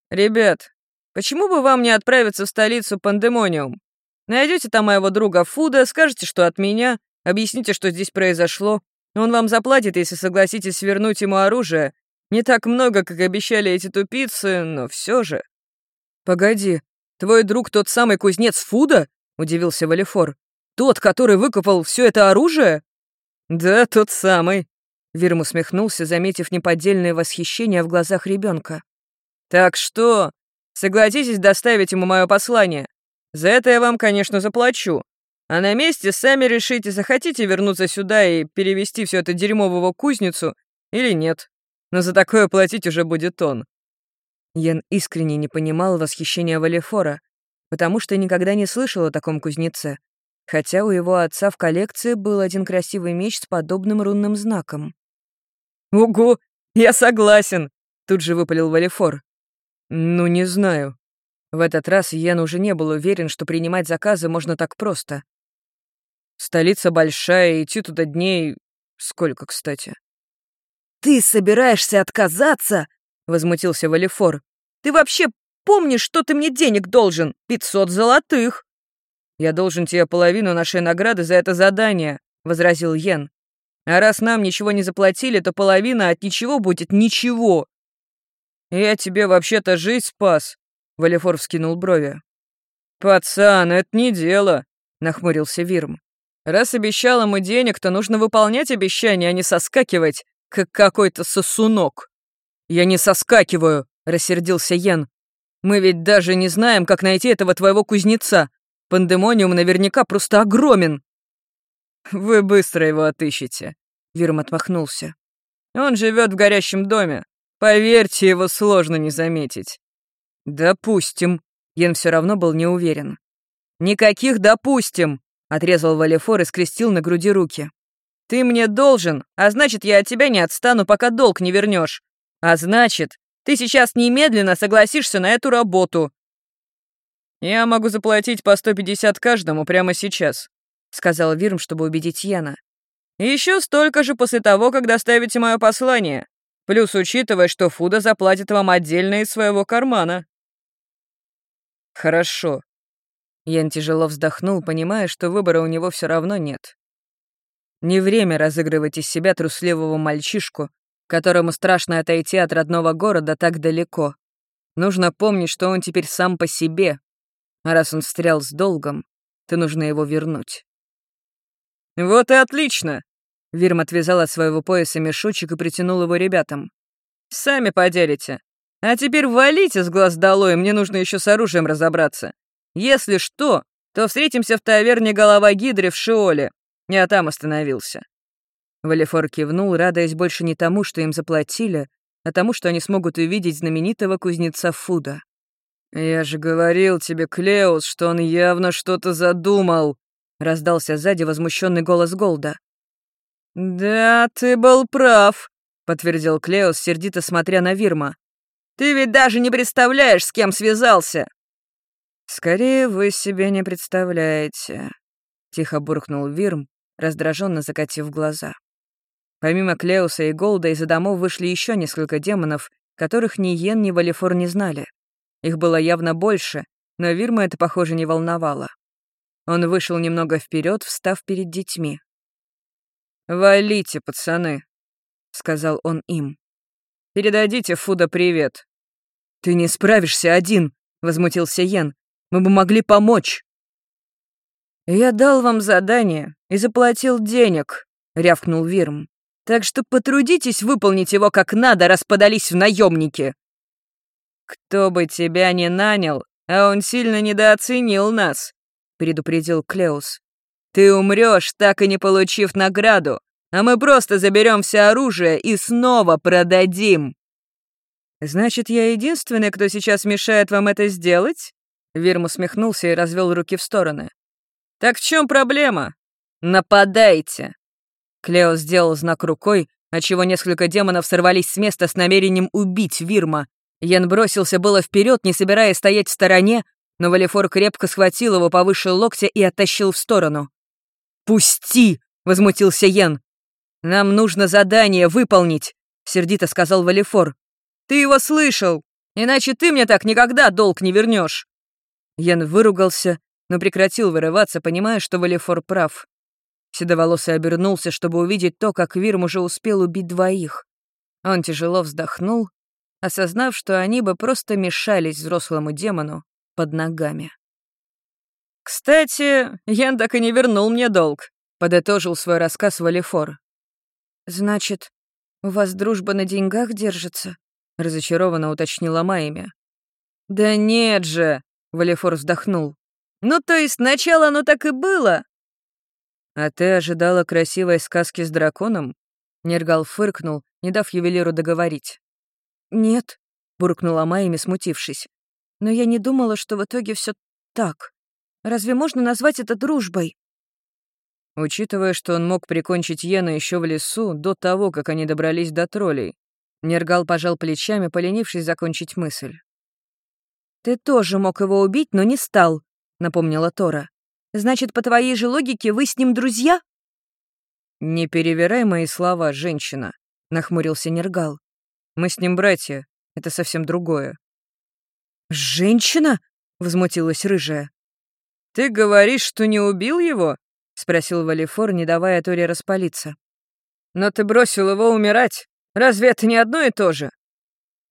Ребят, почему бы вам не отправиться в столицу Пандемониум? Найдете там моего друга Фуда, скажете, что от меня, объясните, что здесь произошло. Он вам заплатит, если согласитесь вернуть ему оружие. Не так много, как обещали эти тупицы, но все же». «Погоди, твой друг тот самый кузнец Фуда?» — удивился Валифор. «Тот, который выкопал все это оружие?» «Да, тот самый», — Вирм усмехнулся, заметив неподдельное восхищение в глазах ребенка. «Так что, согласитесь доставить ему мое послание? За это я вам, конечно, заплачу. А на месте сами решите, захотите вернуться сюда и перевести все это дерьмо в его кузницу или нет. Но за такое платить уже будет он». Ян искренне не понимал восхищения Валефора, потому что никогда не слышал о таком кузнеце, хотя у его отца в коллекции был один красивый меч с подобным рунным знаком. «Ого, я согласен!» — тут же выпалил Валефор. «Ну, не знаю». В этот раз Йен уже не был уверен, что принимать заказы можно так просто. Столица большая, идти туда дней... Сколько, кстати? «Ты собираешься отказаться?» — возмутился Валифор. «Ты вообще помнишь, что ты мне денег должен? Пятьсот золотых!» «Я должен тебе половину нашей награды за это задание», — возразил Йен. «А раз нам ничего не заплатили, то половина от ничего будет ничего». «Я тебе вообще-то жизнь спас», — Валифор вскинул брови. «Пацан, это не дело», — нахмурился Вирм. «Раз обещал ему денег, то нужно выполнять обещания, а не соскакивать, как какой-то сосунок». «Я не соскакиваю», — рассердился Йен. «Мы ведь даже не знаем, как найти этого твоего кузнеца. Пандемониум наверняка просто огромен». «Вы быстро его отыщете», — Вирм отмахнулся. «Он живет в горящем доме. Поверьте, его сложно не заметить». «Допустим». Йен все равно был не уверен. «Никаких «допустим», — отрезал Валефор и скрестил на груди руки. «Ты мне должен, а значит, я от тебя не отстану, пока долг не вернешь. А значит, ты сейчас немедленно согласишься на эту работу. «Я могу заплатить по 150 каждому прямо сейчас», — сказал Вирм, чтобы убедить Яна. «Еще столько же после того, как доставите мое послание, плюс учитывая, что Фуда заплатит вам отдельно из своего кармана». «Хорошо». Ян тяжело вздохнул, понимая, что выбора у него все равно нет. Не время разыгрывать из себя трусливого мальчишку, которому страшно отойти от родного города так далеко. Нужно помнить, что он теперь сам по себе, а раз он встрял с долгом, то нужно его вернуть. «Вот и отлично!» Вирм отвязал от своего пояса мешочек и притянул его ребятам. «Сами поделите. А теперь валите с глаз долой, мне нужно еще с оружием разобраться. Если что, то встретимся в таверне «Голова Гидры» в Шиоле. Я там остановился». Валифор кивнул, радуясь больше не тому, что им заплатили, а тому, что они смогут увидеть знаменитого кузнеца Фуда. «Я же говорил тебе, Клеус, что он явно что-то задумал», — раздался сзади возмущенный голос Голда. «Да, ты был прав», — подтвердил Клеус, сердито смотря на Вирма. «Ты ведь даже не представляешь, с кем связался!» «Скорее вы себе не представляете», — тихо буркнул Вирм, раздраженно закатив глаза. Помимо Клеуса и Голда из-за домов вышли еще несколько демонов, которых ни Йен, ни Валифор не знали. Их было явно больше, но Вирма это, похоже, не волновало. Он вышел немного вперед, встав перед детьми. «Валите, пацаны», — сказал он им. «Передадите Фуда привет». «Ты не справишься один», — возмутился Йен. «Мы бы могли помочь». «Я дал вам задание и заплатил денег», — рявкнул Вирм. «Так что потрудитесь выполнить его как надо, раз подались в наемники. «Кто бы тебя ни нанял, а он сильно недооценил нас», — предупредил Клеус. «Ты умрешь, так и не получив награду, а мы просто заберем все оружие и снова продадим». «Значит, я единственный, кто сейчас мешает вам это сделать?» Вирм усмехнулся и развел руки в стороны. «Так в чем проблема? Нападайте!» Клео сделал знак рукой, отчего несколько демонов сорвались с места с намерением убить Вирма, Ян бросился было вперед, не собираясь стоять в стороне, но Валифор крепко схватил его повыше локтя и оттащил в сторону. «Пусти!» — возмутился Ян. «Нам нужно задание выполнить», — сердито сказал Валифор. «Ты его слышал, иначе ты мне так никогда долг не вернешь. Ян выругался, но прекратил вырываться, понимая, что Валифор прав. Седоволосый обернулся, чтобы увидеть то, как Вирм уже успел убить двоих. Он тяжело вздохнул осознав, что они бы просто мешались взрослому демону под ногами. «Кстати, Ян так и не вернул мне долг», — подытожил свой рассказ Валифор. «Значит, у вас дружба на деньгах держится?» — разочарованно уточнила Майя. «Да нет же!» — Валифор вздохнул. «Ну, то есть сначала оно так и было, «А ты ожидала красивой сказки с драконом?» Нергал фыркнул, не дав ювелиру договорить. «Нет», — буркнула Майми, смутившись. «Но я не думала, что в итоге все так. Разве можно назвать это дружбой?» Учитывая, что он мог прикончить Йена еще в лесу, до того, как они добрались до троллей, Нергал пожал плечами, поленившись закончить мысль. «Ты тоже мог его убить, но не стал», — напомнила Тора. «Значит, по твоей же логике, вы с ним друзья?» «Не перевирай мои слова, женщина», — нахмурился Нергал. «Мы с ним братья, это совсем другое». «Женщина?» — возмутилась рыжая. «Ты говоришь, что не убил его?» — спросил Валифор, не давая Торе распалиться. «Но ты бросил его умирать. Разве это не одно и то же?»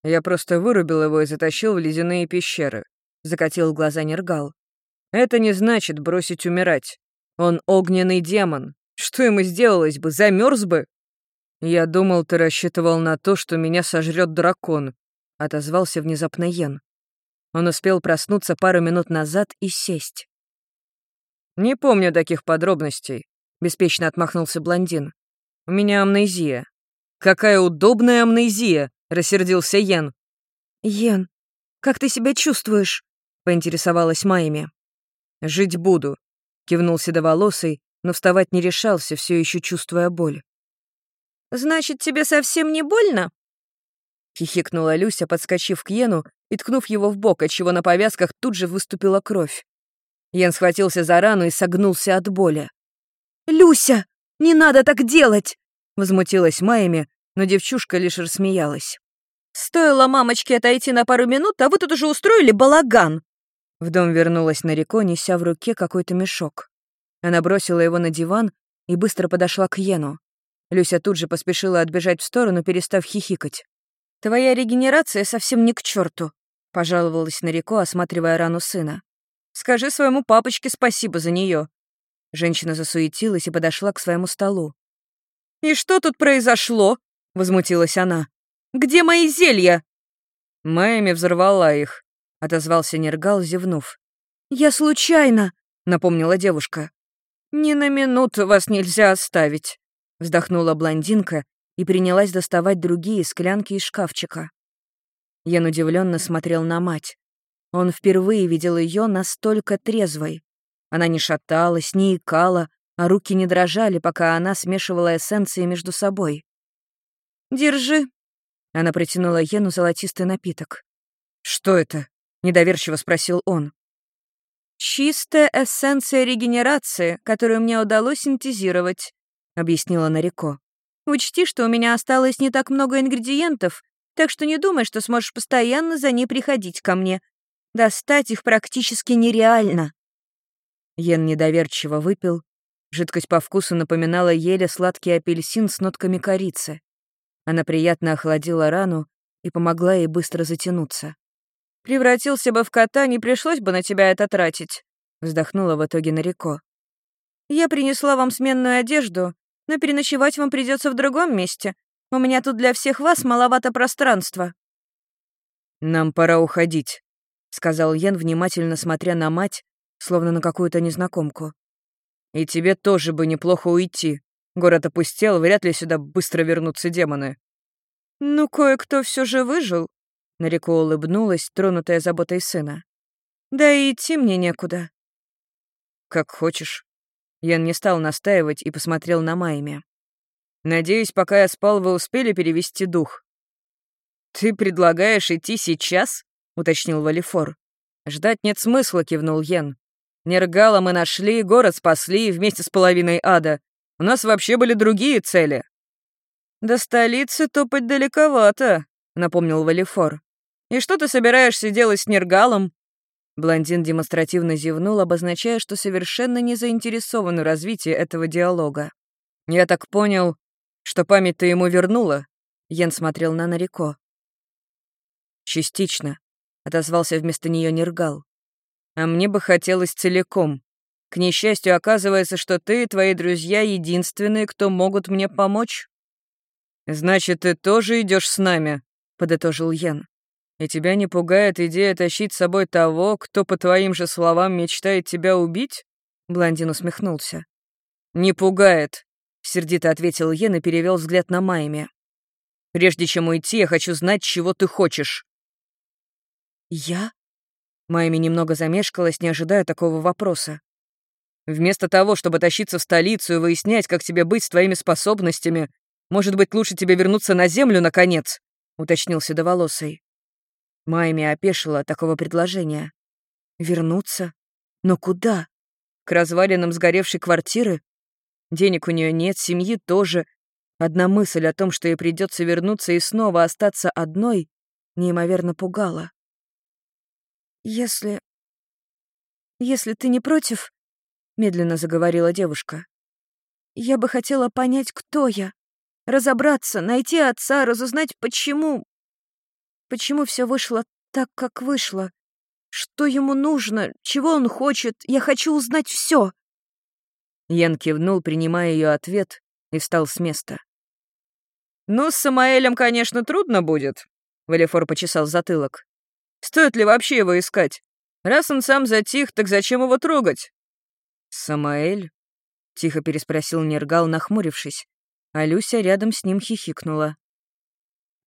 Я просто вырубил его и затащил в ледяные пещеры. Закатил глаза Нергал. Это не значит бросить умирать. Он огненный демон. Что ему сделалось бы, замерз бы? Я думал, ты рассчитывал на то, что меня сожрет дракон, отозвался внезапно Йен. Он успел проснуться пару минут назад и сесть. «Не помню таких подробностей», — беспечно отмахнулся блондин. «У меня амнезия». «Какая удобная амнезия!» — рассердился Йен. «Йен, как ты себя чувствуешь?» — поинтересовалась Майми. «Жить буду», — кивнул седоволосый, но вставать не решался, все еще чувствуя боль. «Значит, тебе совсем не больно?» Хихикнула Люся, подскочив к Йену и ткнув его в бок, отчего на повязках тут же выступила кровь. Йен схватился за рану и согнулся от боли. «Люся, не надо так делать!» — возмутилась Майми, но девчушка лишь рассмеялась. «Стоило мамочке отойти на пару минут, а вы тут уже устроили балаган!» В дом вернулась Нарико, неся в руке какой-то мешок. Она бросила его на диван и быстро подошла к Йену. Люся тут же поспешила отбежать в сторону, перестав хихикать. «Твоя регенерация совсем не к черту, пожаловалась Нарико, осматривая рану сына. «Скажи своему папочке спасибо за нее. Женщина засуетилась и подошла к своему столу. «И что тут произошло?» — возмутилась она. «Где мои зелья?» Майами взорвала их, — отозвался Нергал, зевнув. «Я случайно», — напомнила девушка. «Ни на минуту вас нельзя оставить», — вздохнула блондинка и принялась доставать другие склянки из шкафчика. Ян удивленно смотрел на мать. Он впервые видел ее настолько трезвой. Она не шаталась, не икала, а руки не дрожали, пока она смешивала эссенции между собой. «Держи», — она протянула Йену золотистый напиток. «Что это?» — недоверчиво спросил он. «Чистая эссенция регенерации, которую мне удалось синтезировать», — объяснила Нарико. «Учти, что у меня осталось не так много ингредиентов, так что не думай, что сможешь постоянно за ней приходить ко мне. Достать их практически нереально». Йен недоверчиво выпил. Жидкость по вкусу напоминала еле сладкий апельсин с нотками корицы. Она приятно охладила рану и помогла ей быстро затянуться. «Превратился бы в кота, не пришлось бы на тебя это тратить», — вздохнула в итоге Нарико. «Я принесла вам сменную одежду, но переночевать вам придется в другом месте. У меня тут для всех вас маловато пространства». «Нам пора уходить», — сказал Ян, внимательно смотря на мать, словно на какую-то незнакомку. «И тебе тоже бы неплохо уйти. Город опустел, вряд ли сюда быстро вернутся демоны». «Ну, кое-кто все же выжил», — Нарико улыбнулась, тронутая заботой сына. «Да и идти мне некуда». «Как хочешь». Ян не стал настаивать и посмотрел на Майме. «Надеюсь, пока я спал, вы успели перевести дух». «Ты предлагаешь идти сейчас?» — уточнил Валифор. «Ждать нет смысла», — кивнул Йен. «Нергала мы нашли, город спасли вместе с половиной ада. У нас вообще были другие цели». «До столицы топать далековато», — напомнил Валифор. «И что ты собираешься делать с Нергалом?» Блондин демонстративно зевнул, обозначая, что совершенно не заинтересован в развитии этого диалога. «Я так понял, что память ты ему вернула?» Йен смотрел на Нарико. «Частично», отозвался вместо нее Нергал. А мне бы хотелось целиком. К несчастью, оказывается, что ты и твои друзья единственные, кто могут мне помочь. Значит, ты тоже идешь с нами, подытожил Ян. И тебя не пугает идея тащить с собой того, кто, по твоим же словам, мечтает тебя убить? Блондин усмехнулся. «Не пугает», — сердито ответил Йен и перевел взгляд на Майми. «Прежде чем уйти, я хочу знать, чего ты хочешь». «Я?» Майми немного замешкалась, не ожидая такого вопроса. «Вместо того, чтобы тащиться в столицу и выяснять, как тебе быть с твоими способностями, может быть, лучше тебе вернуться на землю, наконец?» — уточнил Седоволосый. Майми опешила от такого предложения. «Вернуться? Но куда? К развалинам сгоревшей квартиры? Денег у нее нет, семьи тоже. Одна мысль о том, что ей придется вернуться и снова остаться одной, неимоверно пугала. «Если... если ты не против...» — медленно заговорила девушка. «Я бы хотела понять, кто я. Разобраться, найти отца, разузнать, почему... Почему все вышло так, как вышло. Что ему нужно, чего он хочет. Я хочу узнать все. Ян кивнул, принимая ее ответ, и встал с места. «Ну, с Самаэлем, конечно, трудно будет», — Валифор почесал затылок. Стоит ли вообще его искать? Раз он сам затих, так зачем его трогать?» «Самаэль?» — тихо переспросил Нергал, нахмурившись, а Люся рядом с ним хихикнула.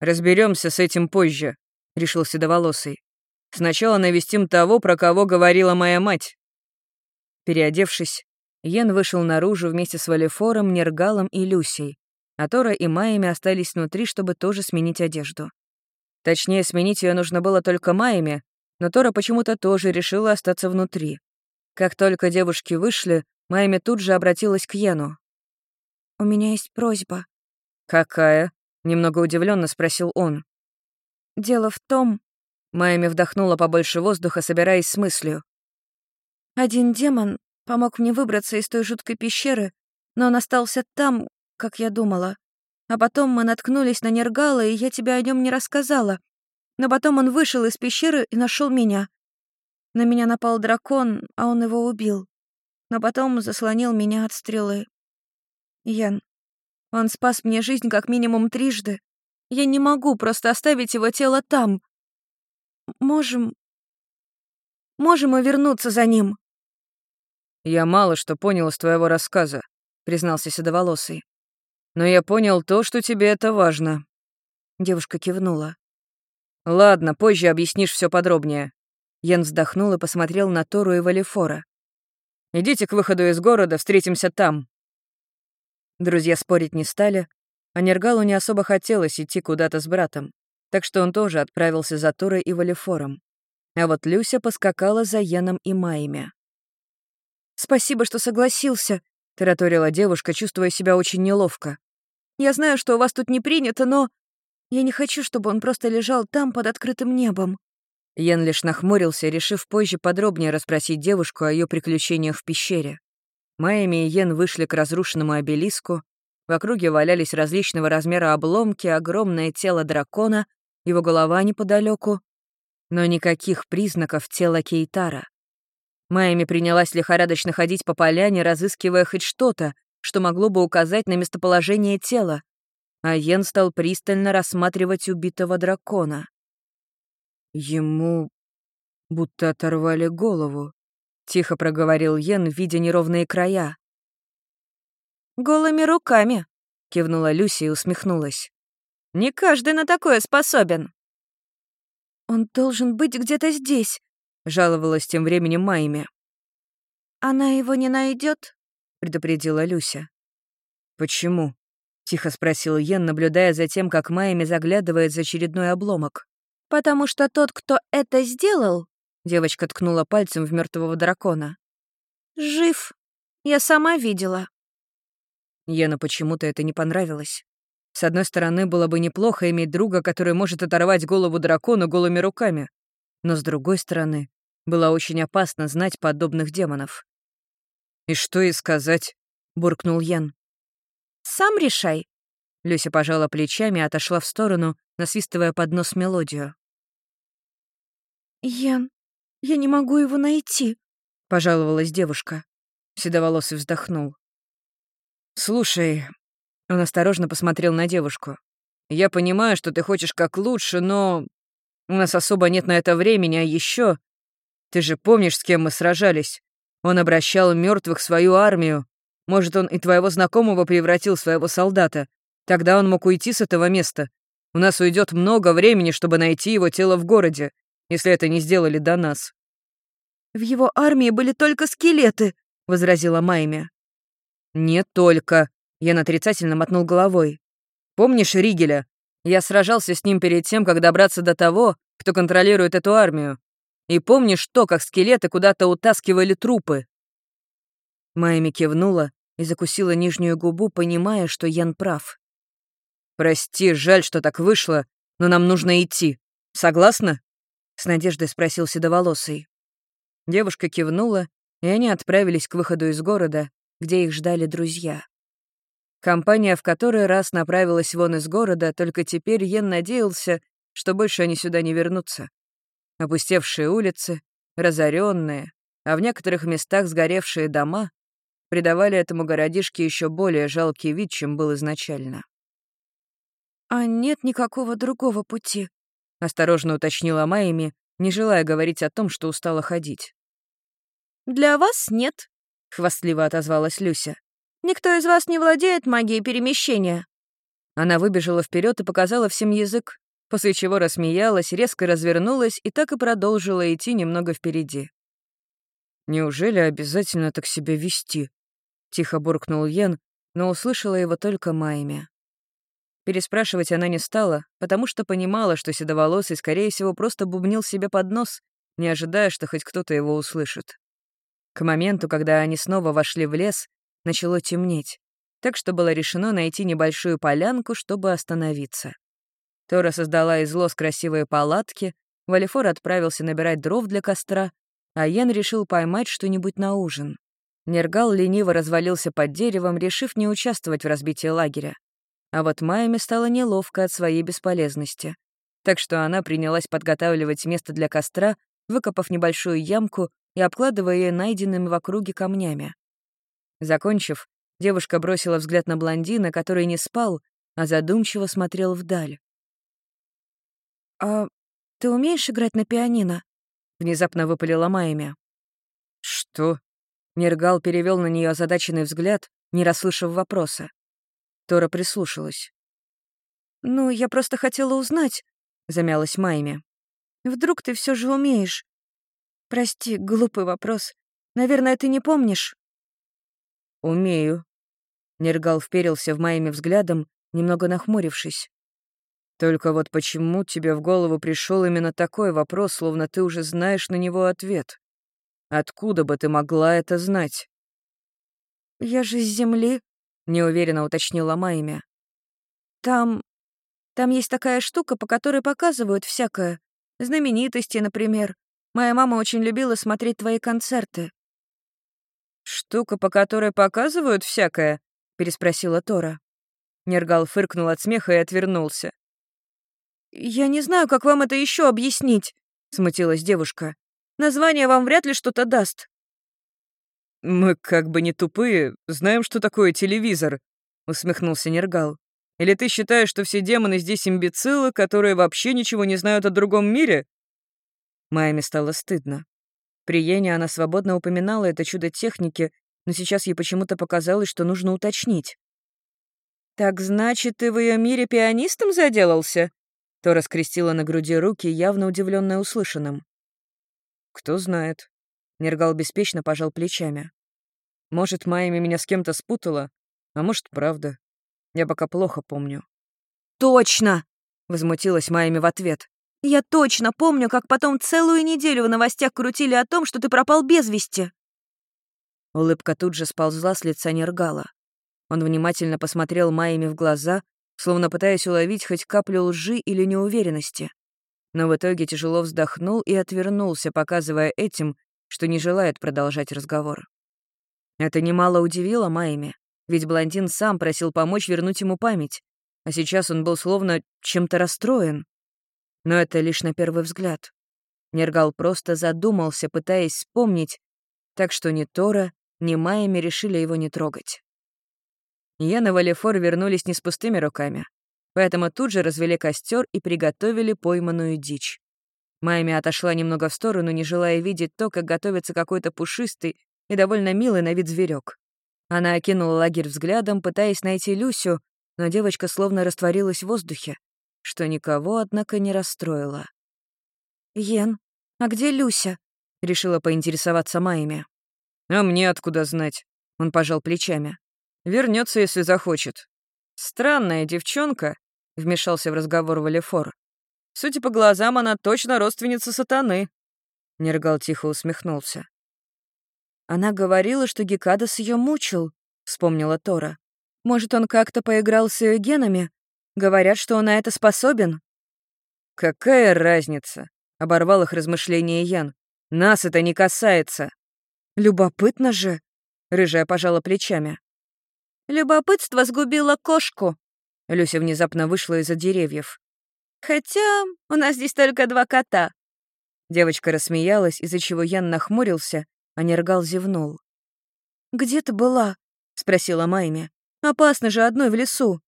Разберемся с этим позже», — решил Седоволосый. «Сначала навестим того, про кого говорила моя мать». Переодевшись, Йен вышел наружу вместе с Валифором, Нергалом и Люсей, а Тора и Майями остались внутри, чтобы тоже сменить одежду. Точнее, сменить ее нужно было только Майями, но Тора почему-то тоже решила остаться внутри. Как только девушки вышли, Майами тут же обратилась к Йену. «У меня есть просьба». «Какая?» — немного удивленно спросил он. «Дело в том...» Майами вдохнула побольше воздуха, собираясь с мыслью. «Один демон помог мне выбраться из той жуткой пещеры, но он остался там, как я думала. А потом мы наткнулись на Нергала, и я тебе о нем не рассказала. Но потом он вышел из пещеры и нашел меня. На меня напал дракон, а он его убил. Но потом заслонил меня от стрелы. Ян, он спас мне жизнь как минимум трижды. Я не могу просто оставить его тело там. Можем... Можем мы вернуться за ним?» «Я мало что понял из твоего рассказа», — признался Седоволосый. Но я понял то, что тебе это важно». Девушка кивнула. «Ладно, позже объяснишь все подробнее». Ян вздохнул и посмотрел на Тору и Валифора. «Идите к выходу из города, встретимся там». Друзья спорить не стали, а Нергалу не особо хотелось идти куда-то с братом, так что он тоже отправился за Торой и Валифором. А вот Люся поскакала за Яном и Майями. «Спасибо, что согласился», — тараторила девушка, чувствуя себя очень неловко. «Я знаю, что у вас тут не принято, но я не хочу, чтобы он просто лежал там под открытым небом». Ян лишь нахмурился, решив позже подробнее расспросить девушку о ее приключениях в пещере. Майами и Йен вышли к разрушенному обелиску. В округе валялись различного размера обломки, огромное тело дракона, его голова неподалеку, но никаких признаков тела Кейтара. Майами принялась лихорадочно ходить по поляне, разыскивая хоть что-то, что могло бы указать на местоположение тела, а Йен стал пристально рассматривать убитого дракона. «Ему будто оторвали голову», — тихо проговорил Йен, видя неровные края. «Голыми руками», — кивнула Люси и усмехнулась. «Не каждый на такое способен». «Он должен быть где-то здесь», — жаловалась тем временем Майми. «Она его не найдет? предупредила Люся. «Почему?» — тихо спросил Йен, наблюдая за тем, как Майми заглядывает за очередной обломок. «Потому что тот, кто это сделал...» — девочка ткнула пальцем в мертвого дракона. «Жив. Я сама видела». Йену почему-то это не понравилось. С одной стороны, было бы неплохо иметь друга, который может оторвать голову дракону голыми руками. Но с другой стороны, было очень опасно знать подобных демонов. «И что и сказать?» — буркнул Ян. «Сам решай». Люся пожала плечами и отошла в сторону, насвистывая под нос мелодию. «Ян, я не могу его найти», — пожаловалась девушка. Седоволосый вздохнул. «Слушай...» — он осторожно посмотрел на девушку. «Я понимаю, что ты хочешь как лучше, но у нас особо нет на это времени, а еще Ты же помнишь, с кем мы сражались? Он обращал мертвых в свою армию. Может, он и твоего знакомого превратил в своего солдата. Тогда он мог уйти с этого места. У нас уйдет много времени, чтобы найти его тело в городе, если это не сделали до нас». «В его армии были только скелеты», — возразила Майми. «Не только», — я отрицательно мотнул головой. «Помнишь Ригеля? Я сражался с ним перед тем, как добраться до того, кто контролирует эту армию. И помнишь то, как скелеты куда-то утаскивали трупы?» Майми кивнула и закусила нижнюю губу, понимая, что Ян прав. «Прости, жаль, что так вышло, но нам нужно идти. Согласна?» — с надеждой спросил Седоволосый. Девушка кивнула, и они отправились к выходу из города, где их ждали друзья. Компания в который раз направилась вон из города, только теперь Йен надеялся, что больше они сюда не вернутся. Опустевшие улицы, разоренные, а в некоторых местах сгоревшие дома придавали этому городишке еще более жалкий вид, чем был изначально. «А нет никакого другого пути», — осторожно уточнила Майми, не желая говорить о том, что устала ходить. «Для вас нет», — хвастливо отозвалась Люся. «Никто из вас не владеет магией перемещения». Она выбежала вперед и показала всем язык, после чего рассмеялась, резко развернулась и так и продолжила идти немного впереди. «Неужели обязательно так себя вести?» Тихо буркнул Йен, но услышала его только Майми. Переспрашивать она не стала, потому что понимала, что седоволосый, скорее всего, просто бубнил себе под нос, не ожидая, что хоть кто-то его услышит. К моменту, когда они снова вошли в лес, начало темнеть, так что было решено найти небольшую полянку, чтобы остановиться. Тора создала из лос красивые палатки, Валифор отправился набирать дров для костра, а Йен решил поймать что-нибудь на ужин. Нергал лениво развалился под деревом, решив не участвовать в разбитии лагеря. А вот Майами стало неловко от своей бесполезности. Так что она принялась подготавливать место для костра, выкопав небольшую ямку и обкладывая ее найденными в округе камнями. Закончив, девушка бросила взгляд на блондина, который не спал, а задумчиво смотрел вдаль. «А ты умеешь играть на пианино?» — внезапно выпалила Майами. «Что?» Нергал перевел на нее озадаченный взгляд, не расслышав вопроса. Тора прислушалась. «Ну, я просто хотела узнать», — замялась Майми. «Вдруг ты все же умеешь? Прости, глупый вопрос. Наверное, ты не помнишь?» «Умею». Нергал вперился в Майми взглядом, немного нахмурившись. «Только вот почему тебе в голову пришел именно такой вопрос, словно ты уже знаешь на него ответ?» Откуда бы ты могла это знать?» «Я же с Земли», — неуверенно уточнила Майя. «Там... там есть такая штука, по которой показывают всякое. Знаменитости, например. Моя мама очень любила смотреть твои концерты». «Штука, по которой показывают всякое?» — переспросила Тора. Нергал фыркнул от смеха и отвернулся. «Я не знаю, как вам это еще объяснить», — смутилась девушка. Название вам вряд ли что-то даст». «Мы как бы не тупые, знаем, что такое телевизор», — усмехнулся Нергал. «Или ты считаешь, что все демоны здесь имбецилы, которые вообще ничего не знают о другом мире?» Майме стало стыдно. При Йене она свободно упоминала это чудо техники, но сейчас ей почему-то показалось, что нужно уточнить. «Так значит, ты в ее мире пианистом заделался?» То раскрестила на груди руки, явно удивленная услышанным. «Кто знает». Нергал беспечно пожал плечами. «Может, Майами меня с кем-то спутала, а может, правда. Я пока плохо помню». «Точно!» — возмутилась Майами в ответ. «Я точно помню, как потом целую неделю в новостях крутили о том, что ты пропал без вести». Улыбка тут же сползла с лица Нергала. Он внимательно посмотрел Майами в глаза, словно пытаясь уловить хоть каплю лжи или неуверенности но в итоге тяжело вздохнул и отвернулся, показывая этим, что не желает продолжать разговор. Это немало удивило Майми, ведь блондин сам просил помочь вернуть ему память, а сейчас он был словно чем-то расстроен. Но это лишь на первый взгляд. Нергал просто задумался, пытаясь вспомнить, так что ни Тора, ни Майами решили его не трогать. Ян и Валифор вернулись не с пустыми руками. Поэтому тут же развели костер и приготовили пойманную дичь. Майми отошла немного в сторону, не желая видеть то, как готовится какой-то пушистый и довольно милый на вид зверек. Она окинула лагерь взглядом, пытаясь найти Люсю, но девочка словно растворилась в воздухе, что никого, однако, не расстроило. «Йен, а где Люся?» — решила поинтересоваться Майми. «А мне откуда знать?» — он пожал плечами. Вернется, если захочет. Странная девчонка», — вмешался в разговор Валефор. «Судя по глазам, она точно родственница сатаны». Нергал тихо усмехнулся. «Она говорила, что Гекадас ее мучил», — вспомнила Тора. «Может, он как-то поиграл с ее генами? Говорят, что он на это способен». «Какая разница?» — оборвал их размышления Ян. «Нас это не касается». «Любопытно же», — рыжая пожала плечами. «Любопытство сгубило кошку», — Люся внезапно вышла из-за деревьев. «Хотя у нас здесь только два кота». Девочка рассмеялась, из-за чего Ян нахмурился, а Нергал зевнул. «Где ты была?» — спросила Майми. «Опасно же одной в лесу».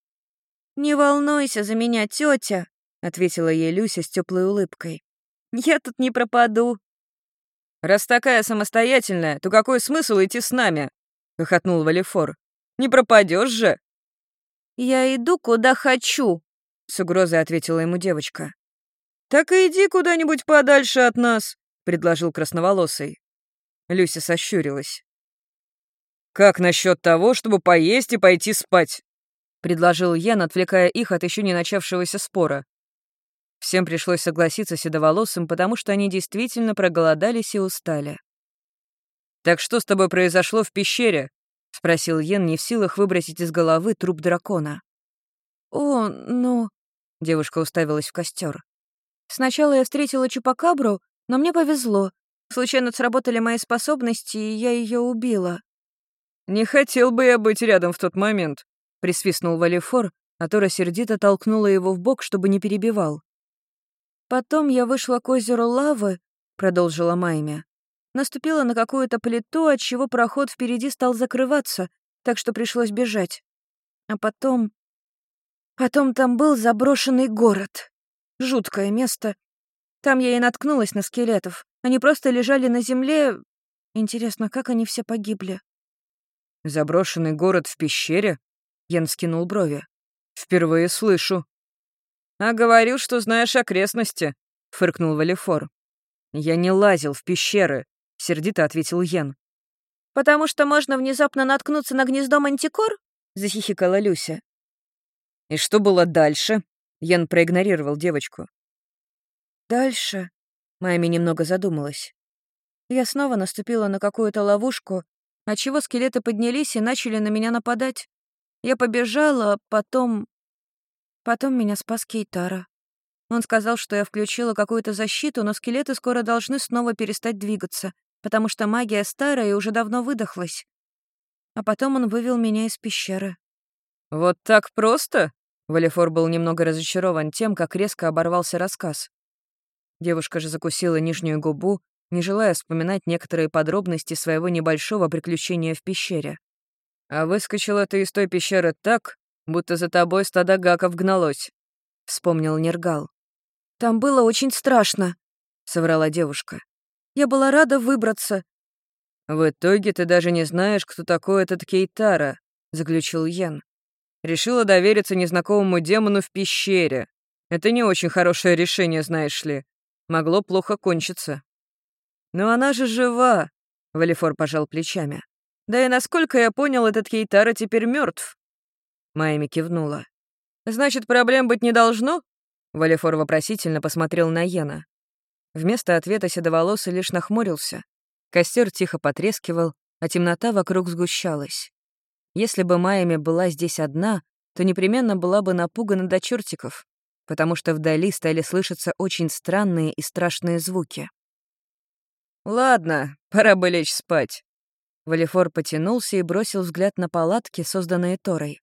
«Не волнуйся за меня, тетя, ответила ей Люся с теплой улыбкой. «Я тут не пропаду». «Раз такая самостоятельная, то какой смысл идти с нами?» — хохотнул Валифор. «Не пропадешь же!» «Я иду, куда хочу», — с угрозой ответила ему девочка. «Так и иди куда-нибудь подальше от нас», — предложил красноволосый. Люся сощурилась. «Как насчет того, чтобы поесть и пойти спать?» — предложил Ян, отвлекая их от еще не начавшегося спора. Всем пришлось согласиться с седоволосым, потому что они действительно проголодались и устали. «Так что с тобой произошло в пещере?» — спросил Йен, не в силах выбросить из головы труп дракона. «О, ну...» — девушка уставилась в костер. «Сначала я встретила Чупакабру, но мне повезло. Случайно сработали мои способности, и я ее убила». «Не хотел бы я быть рядом в тот момент», — присвистнул Валифор, а Тора сердито толкнула его в бок, чтобы не перебивал. «Потом я вышла к озеру лавы», — продолжила Майми. Наступила на какую-то плиту, от чего проход впереди стал закрываться, так что пришлось бежать. А потом... Потом там был заброшенный город. Жуткое место. Там я и наткнулась на скелетов. Они просто лежали на земле. Интересно, как они все погибли? «Заброшенный город в пещере?» Ян скинул брови. «Впервые слышу». «А говорил, что знаешь окрестности», — фыркнул Валифор. «Я не лазил в пещеры», — сердито ответил Ян. «Потому что можно внезапно наткнуться на гнездо мантикор?» — захихикала Люся. «И что было дальше?» Ян проигнорировал девочку. «Дальше?» Майми немного задумалась. Я снова наступила на какую-то ловушку, отчего скелеты поднялись и начали на меня нападать. Я побежала, а потом... Потом меня спас Кейтара. Он сказал, что я включила какую-то защиту, но скелеты скоро должны снова перестать двигаться, потому что магия старая и уже давно выдохлась. А потом он вывел меня из пещеры. «Вот так просто?» Валифор был немного разочарован тем, как резко оборвался рассказ. Девушка же закусила нижнюю губу, не желая вспоминать некоторые подробности своего небольшого приключения в пещере. «А выскочила ты из той пещеры так, будто за тобой стадо гаков гналось», — вспомнил Нергал. «Там было очень страшно», — соврала девушка. «Я была рада выбраться». «В итоге ты даже не знаешь, кто такой этот Кейтара», — заключил Ян. «Решила довериться незнакомому демону в пещере. Это не очень хорошее решение, знаешь ли могло плохо кончиться. «Но она же жива!» — Валифор пожал плечами. «Да и насколько я понял, этот Кейтара теперь мертв. Майми кивнула. «Значит, проблем быть не должно?» Валифор вопросительно посмотрел на Йена. Вместо ответа седоволосый лишь нахмурился. Костер тихо потрескивал, а темнота вокруг сгущалась. Если бы Майами была здесь одна, то непременно была бы напугана до чертиков потому что вдали стали слышаться очень странные и страшные звуки. «Ладно, пора бы лечь спать». Валифор потянулся и бросил взгляд на палатки, созданные Торой.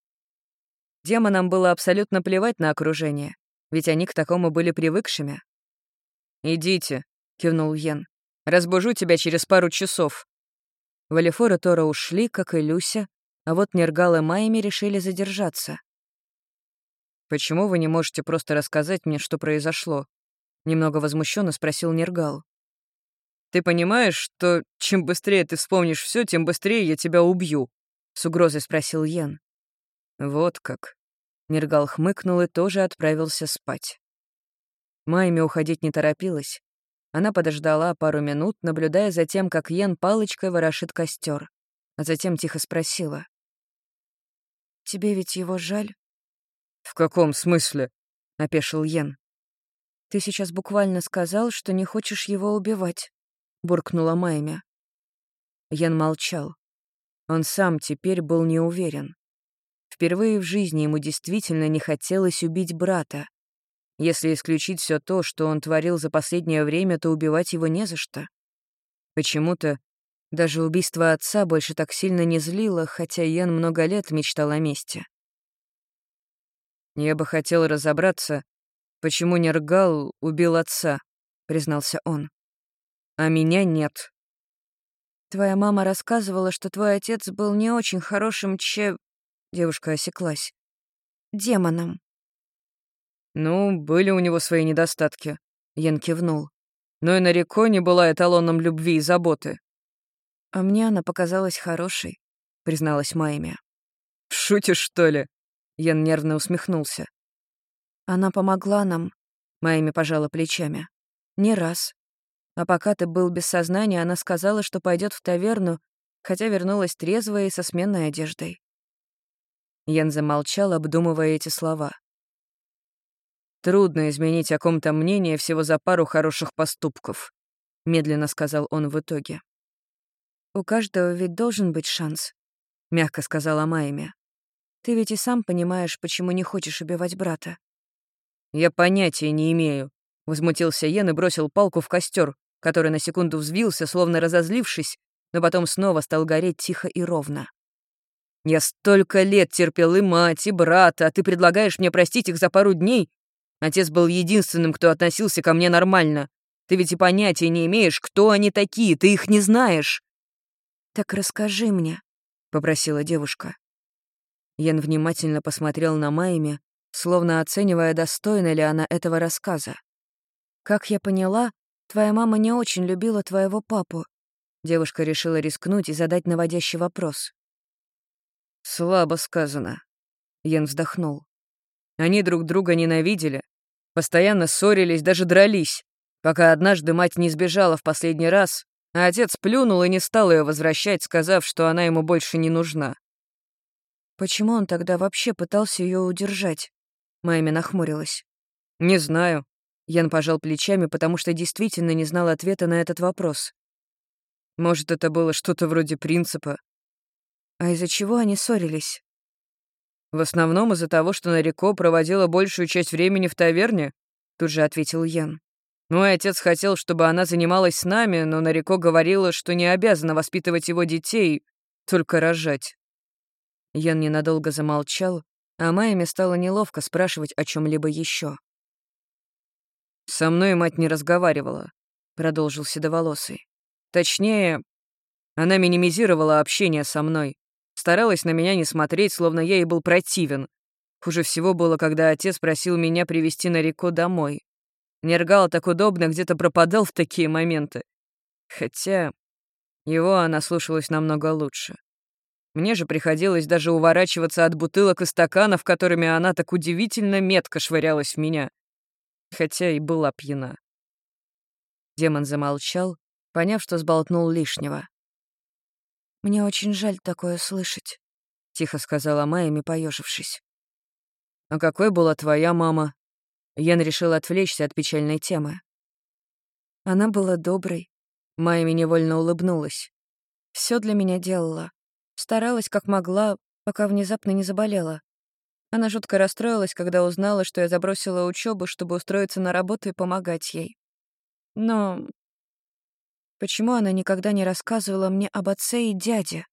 Демонам было абсолютно плевать на окружение, ведь они к такому были привыкшими. «Идите», — кивнул Йен. «Разбужу тебя через пару часов». Валифор и Тора ушли, как и Люся, а вот Нергал и Майми решили задержаться. «Почему вы не можете просто рассказать мне, что произошло?» Немного возмущенно спросил Нергал. «Ты понимаешь, что чем быстрее ты вспомнишь все, тем быстрее я тебя убью?» — с угрозой спросил Йен. «Вот как». Нергал хмыкнул и тоже отправился спать. Майми уходить не торопилась. Она подождала пару минут, наблюдая за тем, как Йен палочкой ворошит костер, а затем тихо спросила. «Тебе ведь его жаль?» «В каком смысле?» — опешил Йен. «Ты сейчас буквально сказал, что не хочешь его убивать», — буркнула Майми. Ян молчал. Он сам теперь был не уверен. Впервые в жизни ему действительно не хотелось убить брата. Если исключить все то, что он творил за последнее время, то убивать его не за что. Почему-то даже убийство отца больше так сильно не злило, хотя Ян много лет мечтал о мести. «Я бы хотел разобраться, почему Нергал убил отца», — признался он. «А меня нет». Твоя мама рассказывала, что твой отец был не очень хорошим че...» Девушка осеклась. «Демоном». «Ну, были у него свои недостатки», — Ян кивнул. «Но и Нарико не была эталоном любви и заботы». «А мне она показалась хорошей», — призналась Майми. «Шутишь, что ли?» Ян нервно усмехнулся. «Она помогла нам», — Майми пожала плечами. «Не раз. А пока ты был без сознания, она сказала, что пойдет в таверну, хотя вернулась трезвая и со сменной одеждой. Ян замолчал, обдумывая эти слова. «Трудно изменить о ком-то мнение всего за пару хороших поступков», — медленно сказал он в итоге. «У каждого ведь должен быть шанс», — мягко сказала Майми. «Ты ведь и сам понимаешь, почему не хочешь убивать брата». «Я понятия не имею», — возмутился Йен и бросил палку в костер, который на секунду взвился, словно разозлившись, но потом снова стал гореть тихо и ровно. «Я столько лет терпел и мать, и брата, а ты предлагаешь мне простить их за пару дней? Отец был единственным, кто относился ко мне нормально. Ты ведь и понятия не имеешь, кто они такие, ты их не знаешь». «Так расскажи мне», — попросила девушка. Ян внимательно посмотрел на Майми, словно оценивая, достойна ли она этого рассказа. «Как я поняла, Твоя мама не очень любила твоего папу». Девушка решила рискнуть и задать наводящий вопрос. «Слабо сказано». Ян вздохнул. Они друг друга ненавидели, постоянно ссорились, даже дрались, пока однажды мать не сбежала в последний раз, а отец плюнул и не стал ее возвращать, сказав, что она ему больше не нужна. «Почему он тогда вообще пытался ее удержать?» Майми нахмурилась. «Не знаю. Ян пожал плечами, потому что действительно не знал ответа на этот вопрос. Может, это было что-то вроде принципа. А из-за чего они ссорились? В основном из-за того, что Нарико проводила большую часть времени в таверне, тут же ответил Ян. Мой отец хотел, чтобы она занималась с нами, но Нарико говорила, что не обязана воспитывать его детей, только рожать. Ян ненадолго замолчал, а Майяме стало неловко спрашивать о чем либо еще. «Со мной мать не разговаривала», — продолжил Седоволосый. «Точнее, она минимизировала общение со мной, старалась на меня не смотреть, словно я ей был противен. Хуже всего было, когда отец просил меня привезти на реку домой. Нергал так удобно где-то пропадал в такие моменты. Хотя его она слушалась намного лучше. Мне же приходилось даже уворачиваться от бутылок и стаканов, которыми она так удивительно метко швырялась в меня хотя и была пьяна. Демон замолчал, поняв, что сболтнул лишнего. «Мне очень жаль такое слышать», — тихо сказала Майями, поежившись. «А какой была твоя мама?» Ян решил отвлечься от печальной темы. Она была доброй. Майями невольно улыбнулась. Все для меня делала. Старалась как могла, пока внезапно не заболела. Она жутко расстроилась, когда узнала, что я забросила учебу, чтобы устроиться на работу и помогать ей. Но почему она никогда не рассказывала мне об отце и дяде?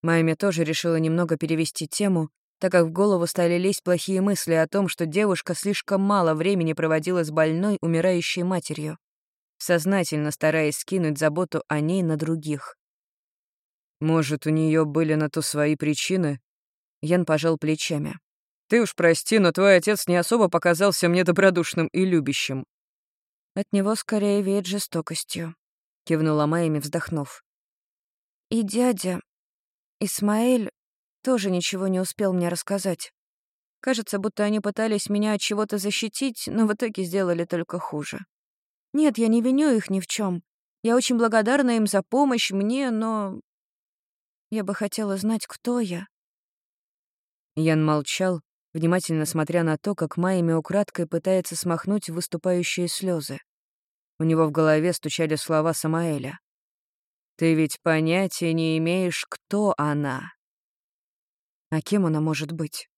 Майми тоже решила немного перевести тему, так как в голову стали лезть плохие мысли о том, что девушка слишком мало времени проводила с больной, умирающей матерью, сознательно стараясь скинуть заботу о ней на других. «Может, у нее были на то свои причины?» Ян пожал плечами. Ты уж прости, но твой отец не особо показался мне добродушным и любящим». «От него скорее веет жестокостью», — кивнула Майями, вздохнув. «И дядя... Исмаэль тоже ничего не успел мне рассказать. Кажется, будто они пытались меня от чего-то защитить, но в итоге сделали только хуже. Нет, я не виню их ни в чем. Я очень благодарна им за помощь мне, но... Я бы хотела знать, кто я. Ян молчал, внимательно смотря на то, как Майями украдкой пытается смахнуть выступающие слезы. У него в голове стучали слова Самаэля. «Ты ведь понятия не имеешь, кто она». А кем она может быть?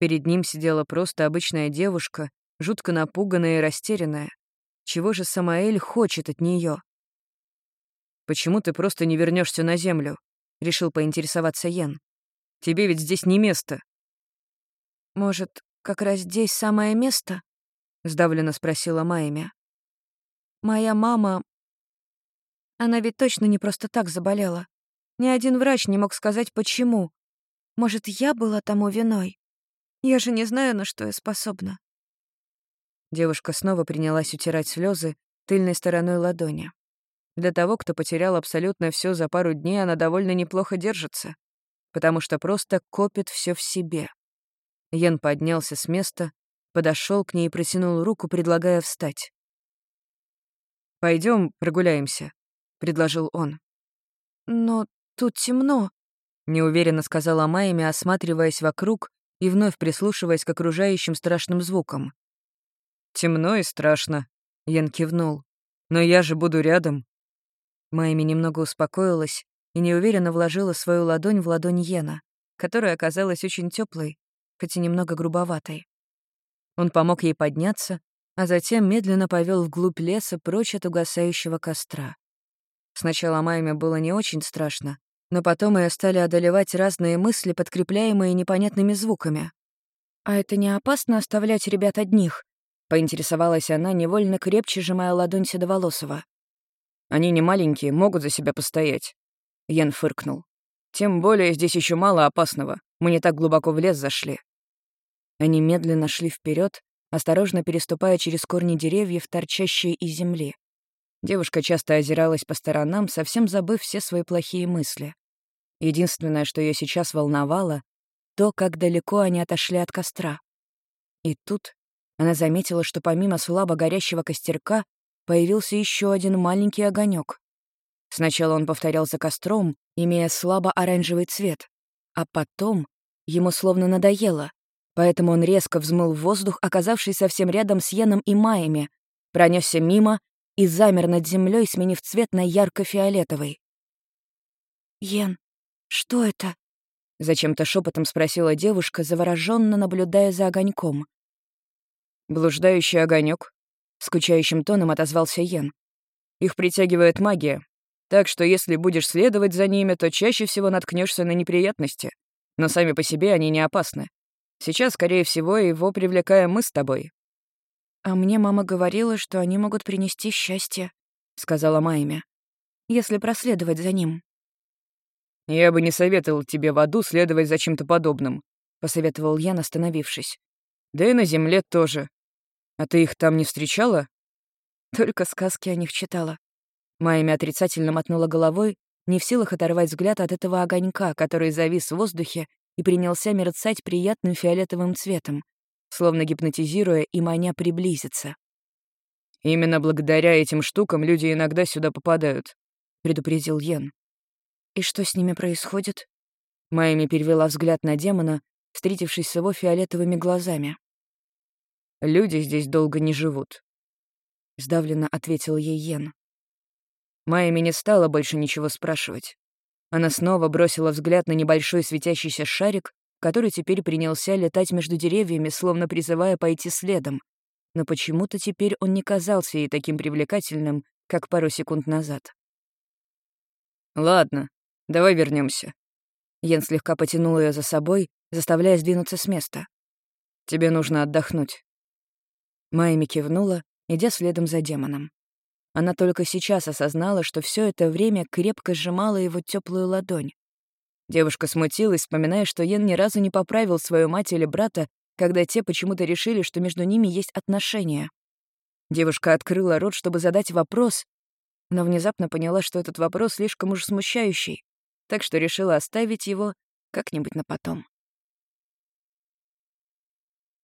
Перед ним сидела просто обычная девушка, жутко напуганная и растерянная. Чего же Самаэль хочет от нее? «Почему ты просто не вернешься на землю?» — решил поинтересоваться Йен. «Тебе ведь здесь не место». «Может, как раз здесь самое место?» — сдавленно спросила Майя. «Моя мама... Она ведь точно не просто так заболела. Ни один врач не мог сказать, почему. Может, я была тому виной?» Я же не знаю, на что я способна. Девушка снова принялась утирать слезы тыльной стороной ладони. Для того, кто потерял абсолютно все за пару дней, она довольно неплохо держится, потому что просто копит все в себе. Ян поднялся с места, подошел к ней и протянул руку, предлагая встать. Пойдем прогуляемся», — предложил он. «Но тут темно», — неуверенно сказала Майями, осматриваясь вокруг и вновь прислушиваясь к окружающим страшным звукам. «Темно и страшно», — Ян кивнул. «Но я же буду рядом». Майми немного успокоилась и неуверенно вложила свою ладонь в ладонь Йена, которая оказалась очень теплой, хоть и немного грубоватой. Он помог ей подняться, а затем медленно повел вглубь леса прочь от угасающего костра. Сначала Майме было не очень страшно, но потом ее стали одолевать разные мысли, подкрепляемые непонятными звуками. «А это не опасно оставлять ребят одних?» — поинтересовалась она, невольно крепче сжимая ладонь Седоволосова. «Они не маленькие, могут за себя постоять», — Ян фыркнул. «Тем более здесь еще мало опасного. Мы не так глубоко в лес зашли». Они медленно шли вперед, осторожно переступая через корни деревьев, торчащие из земли. Девушка часто озиралась по сторонам, совсем забыв все свои плохие мысли. Единственное, что ее сейчас волновало, то, как далеко они отошли от костра. И тут она заметила, что помимо слабо горящего костерка появился еще один маленький огонек. Сначала он повторял за костром, имея слабо-оранжевый цвет, а потом ему словно надоело, поэтому он резко взмыл в воздух, оказавшись совсем рядом с Йеном и Майями, пронесся мимо и замер над землей, сменив цвет на ярко-фиолетовый. «Йен, что это?» — зачем-то шепотом спросила девушка, завороженно наблюдая за огоньком. «Блуждающий огонек, скучающим тоном отозвался Йен. «Их притягивает магия, так что если будешь следовать за ними, то чаще всего наткнешься на неприятности, но сами по себе они не опасны. Сейчас, скорее всего, его привлекаем мы с тобой. «А мне мама говорила, что они могут принести счастье», — сказала Майя, «если проследовать за ним». «Я бы не советовал тебе в аду следовать за чем-то подобным», — посоветовал Ян, остановившись. «Да и на земле тоже. А ты их там не встречала?» «Только сказки о них читала». Майя отрицательно мотнула головой, не в силах оторвать взгляд от этого огонька, который завис в воздухе и принялся мерцать приятным фиолетовым цветом, словно гипнотизируя и маня приблизиться. «Именно благодаря этим штукам люди иногда сюда попадают», — предупредил Йен. «И что с ними происходит?» Майми перевела взгляд на демона, встретившись с его фиолетовыми глазами. «Люди здесь долго не живут», — сдавленно ответил ей Йен. Майми не стала больше ничего спрашивать. Она снова бросила взгляд на небольшой светящийся шарик, который теперь принялся летать между деревьями, словно призывая пойти следом. Но почему-то теперь он не казался ей таким привлекательным, как пару секунд назад. «Ладно, давай вернемся. Йен слегка потянул ее за собой, заставляя сдвинуться с места. «Тебе нужно отдохнуть». Майми кивнула, идя следом за демоном. Она только сейчас осознала, что все это время крепко сжимала его теплую ладонь. Девушка смутилась, вспоминая, что Йен ни разу не поправил свою мать или брата, когда те почему-то решили, что между ними есть отношения. Девушка открыла рот, чтобы задать вопрос, но внезапно поняла, что этот вопрос слишком уж смущающий. так что решила оставить его как-нибудь на потом.